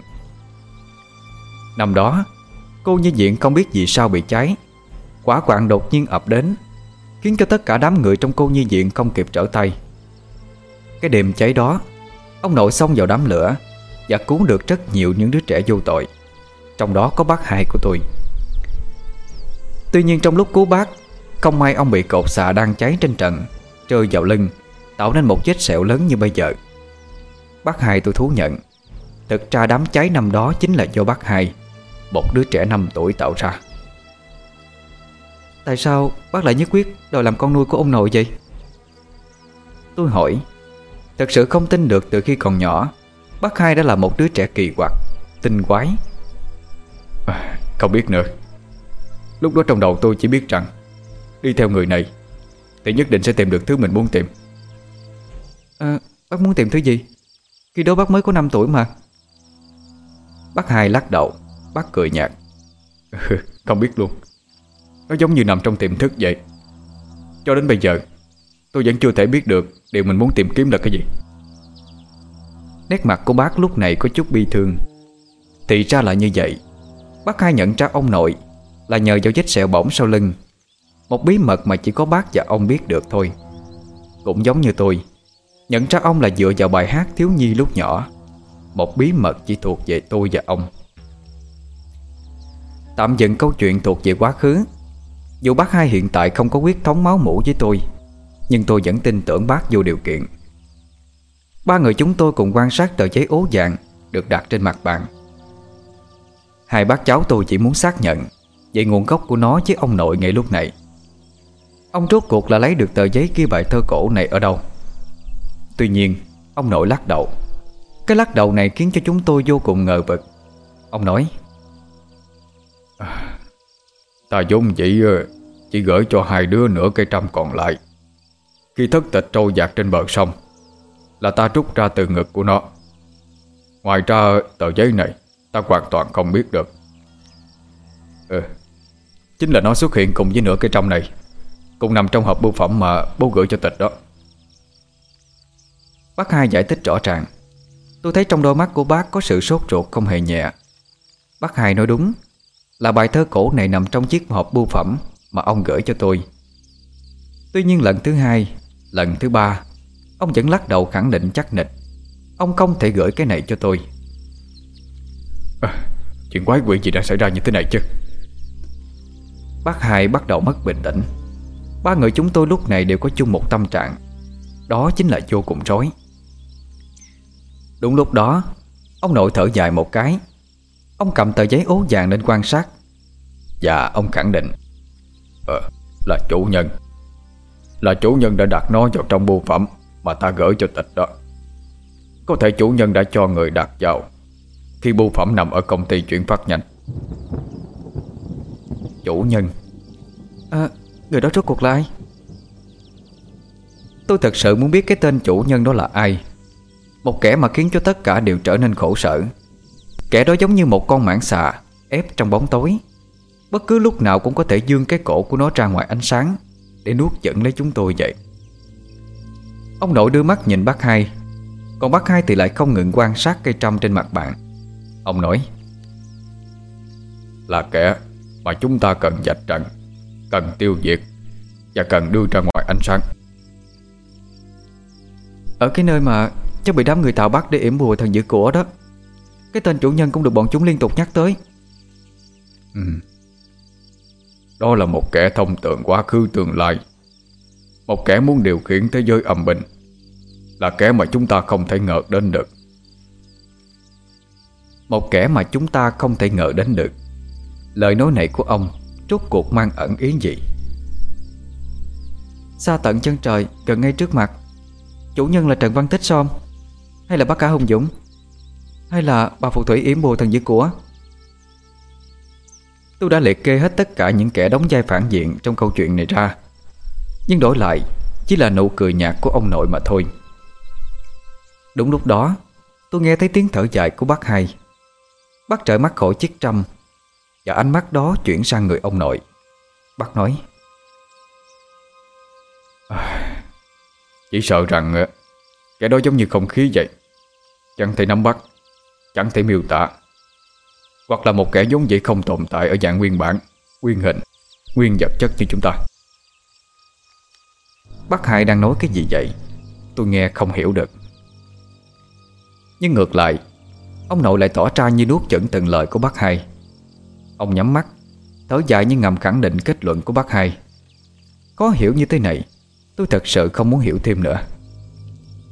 Năm đó, Cô như diện không biết vì sao bị cháy. Quả quạng đột nhiên ập đến, Khiến cho tất cả đám người trong cô nhi viện không kịp trở tay. Cái đêm cháy đó, Ông nội xông vào đám lửa Và cứu được rất nhiều những đứa trẻ vô tội. Trong đó có bác hai của tôi. Tuy nhiên trong lúc cứu bác, Không may ông bị cột xà đang cháy trên trần Rơi vào lưng, Tạo nên một vết sẹo lớn như bây giờ. Bác hai tôi thú nhận, Thực ra đám cháy năm đó chính là do bác hai một đứa trẻ 5 tuổi tạo ra. Tại sao bác lại nhất quyết đòi làm con nuôi của ông nội vậy? Tôi hỏi Thật sự không tin được từ khi còn nhỏ Bác hai đã là một đứa trẻ kỳ quặc Tinh quái. À, Không biết nữa. Lúc đó trong đầu tôi chỉ biết rằng Đi theo người này Thì nhất định sẽ tìm được thứ mình muốn tìm. À, Bác muốn tìm thứ gì? Khi đó bác mới có 5 tuổi mà. Bác hai lắc đầu Bác cười nhạt. Không biết luôn. Nó giống như nằm trong tiềm thức vậy. Cho đến bây giờ, Tôi vẫn chưa thể biết được Điều mình muốn tìm kiếm là cái gì. Nét mặt của bác lúc này có chút bi thương. Thì ra là như vậy. Bác hai nhận ra ông nội Là nhờ vào vết sẹo bỏng sau lưng. Một bí mật mà chỉ có bác và ông biết được thôi. Cũng giống như tôi, Nhận ra ông là dựa vào bài hát thiếu nhi lúc nhỏ. Một bí mật chỉ thuộc về tôi và ông. Tạm dừng câu chuyện thuộc về quá khứ. Dù bác hai hiện tại không có quyết thống máu mủ với tôi, Nhưng tôi vẫn tin tưởng bác vô điều kiện. Ba người chúng tôi cùng quan sát tờ giấy ố vàng Được đặt trên mặt bàn. Hai bác cháu tôi chỉ muốn xác nhận Về nguồn gốc của nó với ông nội ngay lúc này. Ông rốt cuộc là lấy được tờ giấy ghi bài thơ cổ này ở đâu? Tuy nhiên, Ông nội lắc đầu. Cái lắc đầu này khiến cho chúng tôi vô cùng ngờ vực. Ông nói Ta vốn chỉ ờ, Chỉ gửi cho hai đứa nửa cây trăm còn lại. Khi thất tịch trôi dạt trên bờ sông, Là ta rút ra từ ngực của nó. Ngoài ra, tờ giấy này Ta hoàn toàn không biết được. Ừ Chính là nó xuất hiện cùng với nửa cây trăm này, Cũng nằm trong hộp bưu phẩm mà bố gửi cho tịch đó. Bác hai giải thích rõ ràng. Tôi thấy trong đôi mắt của bác có sự sốt ruột không hề nhẹ. Bác hai nói đúng là bài thơ cổ này nằm trong chiếc hộp bưu phẩm Mà ông gửi cho tôi. Tuy nhiên lần thứ hai Lần thứ ba Ông vẫn lắc đầu khẳng định chắc nịch. Ông không thể gửi cái này cho tôi. À, Chuyện quái quỷ gì đã xảy ra như thế này chứ? Bác hai bắt đầu mất bình tĩnh. Ba người chúng tôi lúc này đều có chung một tâm trạng. Đó chính là vô cùng rối. Đúng lúc đó Ông nội thở dài một cái. Ông cầm tờ giấy ố vàng lên quan sát và ông khẳng định Ờ, là chủ nhân. Là chủ nhân đã đặt nó vào trong bưu phẩm Mà ta gửi cho tịch đó. Có thể chủ nhân đã cho người đặt vào Khi bưu phẩm nằm ở công ty chuyển phát nhanh. Chủ nhân. À, Người đó rốt cuộc là ai? Tôi thật sự muốn biết cái tên chủ nhân đó là ai. Một kẻ mà khiến cho tất cả đều trở nên khổ sở. Kẻ đó giống như một con mãng xà Ép trong bóng tối. Bất cứ lúc nào cũng có thể dương cái cổ của nó ra ngoài ánh sáng Để nuốt chửng lấy chúng tôi vậy. Ông nội đưa mắt nhìn bác hai Còn bác hai thì lại không ngừng quan sát cây trăm trên mặt bạn. Ông nói Là kẻ mà chúng ta cần dạch trần Cần tiêu diệt Và cần đưa ra ngoài ánh sáng. Ở cái nơi mà chắc bị đám người tạo bắt để yểm bùa thần dữ của đó Cái tên chủ nhân cũng được bọn chúng liên tục nhắc tới. Ừ. Đó là một kẻ thông tượng quá khứ tương lai. Một kẻ muốn điều khiển thế giới âm bình Là kẻ mà chúng ta không thể ngờ đến được. Một kẻ mà chúng ta không thể ngờ đến được. Lời nói này của ông Rốt cuộc mang ẩn ý gì? Xa tận chân trời, Gần ngay trước mặt. Chủ nhân là Trần Văn Tích sao Hay là bác cả Hùng Dũng? Hay là bà phù thủy yểm bùa thần dữ của? Tôi đã liệt kê hết tất cả những kẻ đóng vai phản diện Trong câu chuyện này ra. Nhưng đổi lại, Chỉ là nụ cười nhạt của ông nội mà thôi. Đúng lúc đó, Tôi nghe thấy tiếng thở dài của bác hai. Bác trợ mắt khỏi chiếc trăm Và ánh mắt đó chuyển sang người ông nội. Bác nói Chỉ sợ rằng ờ, Cái đó giống như không khí vậy. Chẳng thể nắm bắt, Chẳng thể miêu tả. Hoặc là một kẻ giống vậy không tồn tại Ở dạng nguyên bản, nguyên hình Nguyên vật chất như chúng ta. Bác Hai đang nói cái gì vậy? Tôi nghe không hiểu được. Nhưng ngược lại Ông nội lại tỏ ra như nuốt chửng từng lời của bác hai Ông nhắm mắt Thở dài như ngầm khẳng định kết luận của bác hai Có hiểu như thế này Tôi thật sự không muốn hiểu thêm nữa.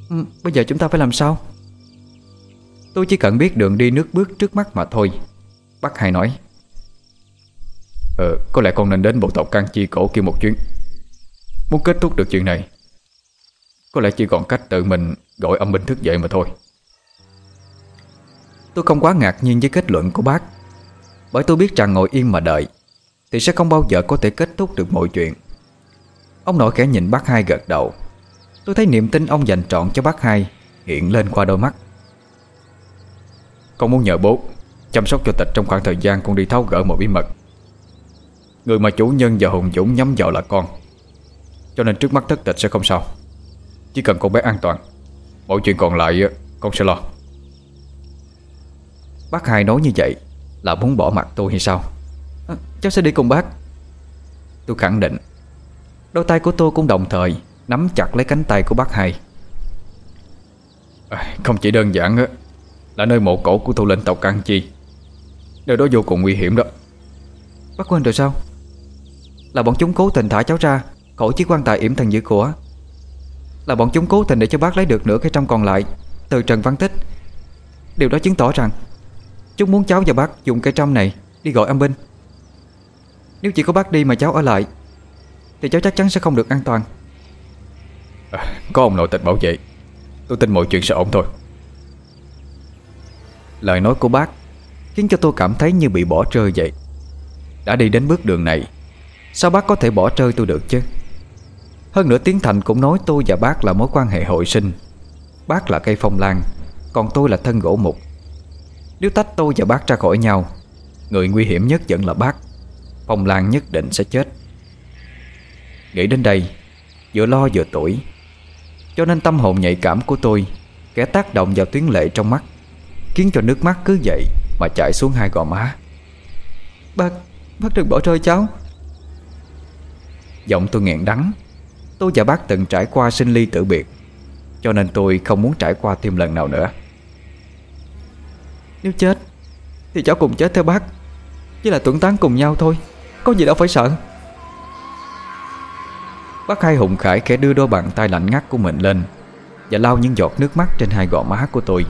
Ừ, Bây giờ chúng ta phải làm sao? Tôi chỉ cần biết đường đi nước bước trước mắt mà thôi. Bác hai nói. Ờ, có lẽ con nên đến bộ tộc can chi cổ kia một chuyến. Muốn kết thúc được chuyện này Có lẽ chỉ còn cách tự mình gọi âm binh thức dậy mà thôi. Tôi không quá ngạc nhiên với kết luận của bác. Bởi tôi biết rằng ngồi yên mà đợi Thì sẽ không bao giờ có thể kết thúc được mọi chuyện. Ông nội khẽ nhìn bác hai gật đầu. Tôi thấy niềm tin ông dành trọn cho bác hai Hiện lên qua đôi mắt. Con muốn nhờ bố. Chăm sóc cho tịch trong khoảng thời gian con đi tháo gỡ một bí mật. Người mà chủ nhân và Hùng Dũng nhắm vào là con. Cho nên trước mắt thất tịch sẽ không sao. Chỉ cần con bé an toàn Mọi chuyện còn lại con sẽ lo. Bác hai nói như vậy Là muốn bỏ mặt tôi hay sao? À, Cháu sẽ đi cùng bác. Tôi khẳng định. Đôi tay của tôi cũng đồng thời Nắm chặt lấy cánh tay của bác hai. À, Không chỉ đơn giản á Là nơi mộ cổ của thủ lĩnh tộc Can Chi. Nơi đó vô cùng nguy hiểm đó. Bác quên rồi sao? Là bọn chúng cố tình thả cháu ra Khỏi chiếc quan tài yểm thần dữ của. Là bọn chúng cố tình để cho bác lấy được nửa cái trong còn lại Từ Trần Văn Tích. Điều đó chứng tỏ rằng Chúng muốn cháu và bác dùng cây trăm này Đi gọi âm binh. Nếu chỉ có bác đi mà cháu ở lại Thì cháu chắc chắn sẽ không được an toàn. À, Có ông nội tịch bảo vệ. Tôi tin mọi chuyện sẽ ổn thôi. Lời nói của bác Khiến cho tôi cảm thấy như bị bỏ rơi vậy. Đã đi đến bước đường này, Sao bác có thể bỏ rơi tôi được chứ? Hơn nữa Tiến Thành cũng nói tôi và bác là mối quan hệ hội sinh. Bác là cây phong lan, Còn tôi là thân gỗ mục. Nếu tách tôi và bác ra khỏi nhau, Người nguy hiểm nhất vẫn là bác. Phong lan nhất định sẽ chết. Nghĩ đến đây, Vừa lo vừa tuổi Cho nên tâm hồn nhạy cảm của tôi Kẻ tác động vào tuyến lệ trong mắt, Khiến cho nước mắt cứ vậy mà chảy xuống hai gò má. Bác, bác đừng bỏ rơi cháu. Giọng tôi nghẹn đắng. Tôi và bác từng trải qua sinh ly tử biệt Cho nên tôi không muốn trải qua thêm lần nào nữa. Nếu chết Thì cháu cùng chết theo bác. Chỉ là tuẩn tán cùng nhau thôi Có gì đâu phải sợ. Bác hai hùng khải khẽ đưa đôi bàn tay lạnh ngắt của mình lên Và lau những giọt nước mắt trên hai gò má của tôi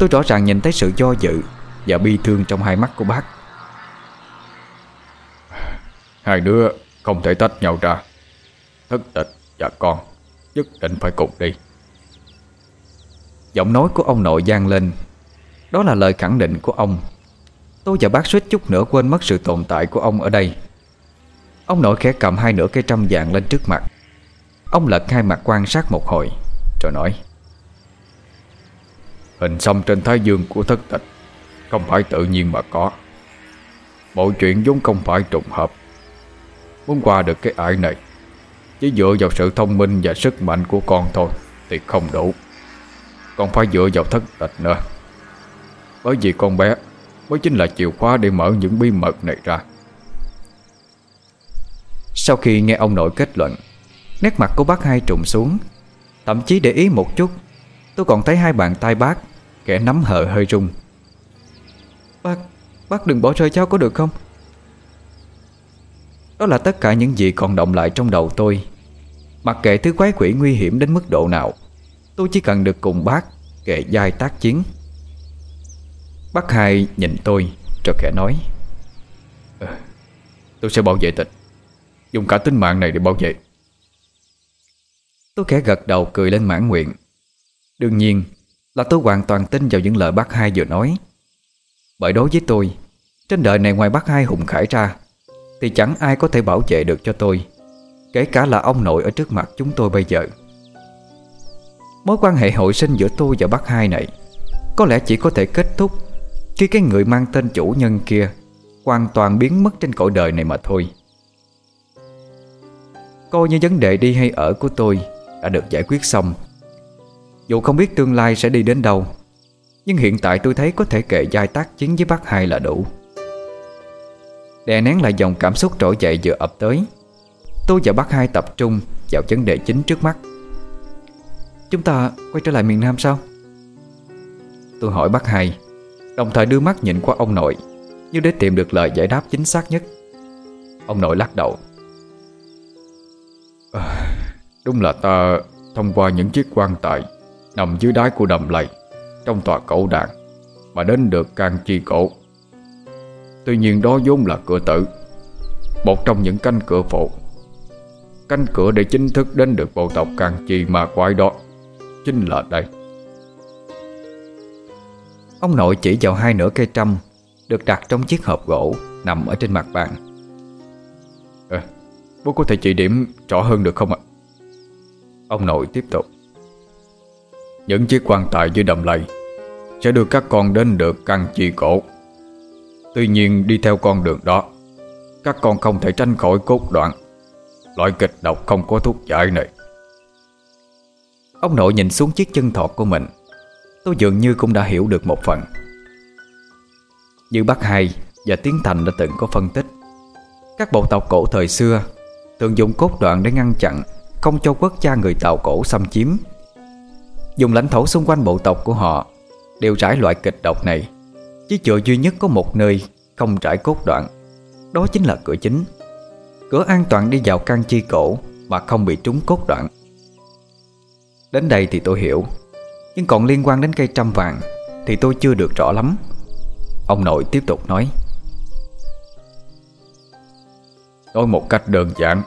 Tôi rõ ràng nhìn thấy sự do dự Và bi thương trong hai mắt của bác. Hai đứa không thể tách nhau ra. Thất tịch và con Nhất định phải cùng đi. Giọng nói của ông nội gian lên. Đó là lời khẳng định của ông. Tôi và bác suýt chút nữa quên mất sự tồn tại của ông ở đây. Ông nội khẽ cầm hai nửa cây trăm vàng lên trước mặt. Ông lật hai mặt quan sát một hồi Rồi nói Hình xăm trên thái dương của thất tịch. Không phải tự nhiên mà có. Mọi chuyện vốn không phải trùng hợp. Muốn qua được cái ải này, Chỉ dựa vào sự thông minh và sức mạnh của con thôi Thì không đủ. Còn phải dựa vào thất tịch nữa. Bởi vì con bé Mới chính là chìa khóa để mở những bí mật này ra. Sau khi nghe ông nội kết luận, Nét mặt của bác hai trùng xuống. Thậm chí để ý một chút, Tôi còn thấy hai bàn tay bác Kẻ nắm hờ hơi rung. Bác, bác đừng bỏ rơi cháu có được không? Đó là tất cả những gì còn động lại trong đầu tôi. Mặc kệ thứ quái quỷ nguy hiểm đến mức độ nào Tôi chỉ cần được cùng bác Kệ giai tác chiến. Bác hai nhìn tôi Rồi kẻ nói ờ, Tôi sẽ bảo vệ tịch. Dùng cả tính mạng này để bảo vệ. Tôi khẽ gật đầu cười lên mãn nguyện. Đương nhiên là tôi hoàn toàn tin vào những lời bác hai vừa nói. Bởi đối với tôi, Trên đời này ngoài bác hai hùng khải ra, Thì chẳng ai có thể bảo vệ được cho tôi, Kể cả là ông nội ở trước mặt chúng tôi bây giờ. Mối quan hệ hội sinh giữa tôi và bác hai này, Có lẽ chỉ có thể kết thúc Khi cái người mang tên chủ nhân kia Hoàn toàn biến mất trên cõi đời này mà thôi. Coi như vấn đề đi hay ở của tôi Đã được giải quyết xong. Dù không biết tương lai sẽ đi đến đâu Nhưng hiện tại tôi thấy có thể kệ giai tác chiến với bác hai là đủ. Đè nén lại dòng cảm xúc trỗi dậy vừa ập tới Tôi và bác hai tập trung vào vấn đề chính trước mắt. Chúng ta quay trở lại miền Nam sao? Tôi hỏi bác hai Đồng thời đưa mắt nhìn qua ông nội Như để tìm được lời giải đáp chính xác nhất. Ông nội lắc đầu. À, Đúng là ta thông qua những chiếc quan tài Nằm dưới đáy của đầm lầy Trong tòa cổ đàn Mà đến được can chi cổ. Tuy nhiên đó vốn là cửa tử Một trong những canh cửa phụ Canh cửa để chính thức đến được bộ tộc can Chi mà quái đó Chính là đây. Ông nội chỉ vào hai nửa cây trăm Được đặt trong chiếc hộp gỗ Nằm ở trên mặt bàn. À, Bố có thể chỉ điểm rõ hơn được không ạ? Ông nội tiếp tục. Những chiếc quan tài dưới đầm lầy Sẽ đưa các con đến được căn chi cổ. Tuy nhiên, đi theo con đường đó, Các con không thể tránh khỏi cốt đoạn. Loại kịch độc không có thuốc giải này. Ông nội nhìn xuống chiếc chân thọt của mình. Tôi dường như cũng đã hiểu được một phần. Như bác hai và Tiến Thành đã từng có phân tích, Các bộ tộc cổ thời xưa Thường dùng cốt đoạn để ngăn chặn Không cho quốc gia người Tàu cổ xâm chiếm. Dùng lãnh thổ xung quanh bộ tộc của họ Đều trải loại kịch độc này. Chỉ chợ duy nhất có một nơi Không trải cốt đoạn, Đó chính là cửa chính. Cửa an toàn đi vào căn chi cổ Mà không bị trúng cốt đoạn. Đến đây thì tôi hiểu, Nhưng còn liên quan đến cây trăm vàng Thì tôi chưa được rõ lắm. Ông nội tiếp tục nói. Nói một cách đơn giản,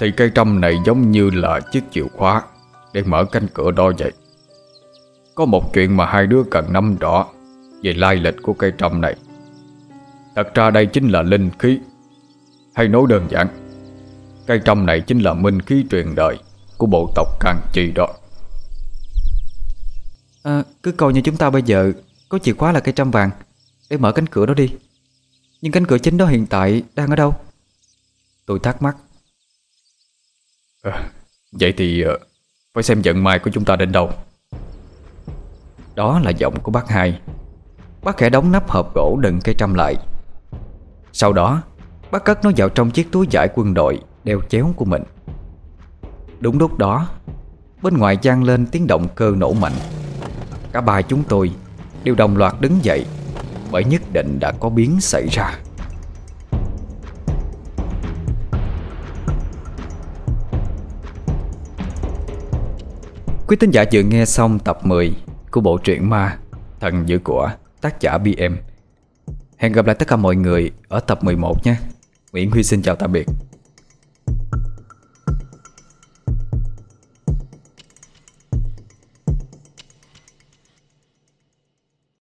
Thì cây trăm này giống như là chiếc chìa khóa. Để mở cánh cửa đó vậy. Có một chuyện mà hai đứa cần nắm rõ Về lai lịch của cây trăm này. Thật ra đây chính là linh khí Hay nói đơn giản Cây trăm này chính là minh khí truyền đời Của bộ tộc Càng Chi đó. À, Cứ coi như chúng ta bây giờ Có chìa khóa là cây trăm vàng Để mở cánh cửa đó đi. Nhưng cánh cửa chính đó hiện tại đang ở đâu? Tôi thắc mắc. À, Vậy thì uh, phải xem vận may của chúng ta đến đâu. Đó là giọng của bác hai. Bác khẽ đóng nắp hộp gỗ đựng cây trăm lại. Sau đó, Bác cất nó vào trong chiếc túi giải quân đội, Đeo chéo của mình. Đúng lúc đó, Bên ngoài gian lên tiếng động cơ nổ mạnh. Cả ba chúng tôi Đều đồng loạt đứng dậy, Bởi nhất định đã có biến xảy ra. Quý tín giả vừa nghe xong tập 10 của bộ truyện ma, Thần Dữ Của, tác giả BM. Hẹn gặp lại tất cả mọi người ở tập 11 nhé. Nguyễn Huy xin chào tạm biệt.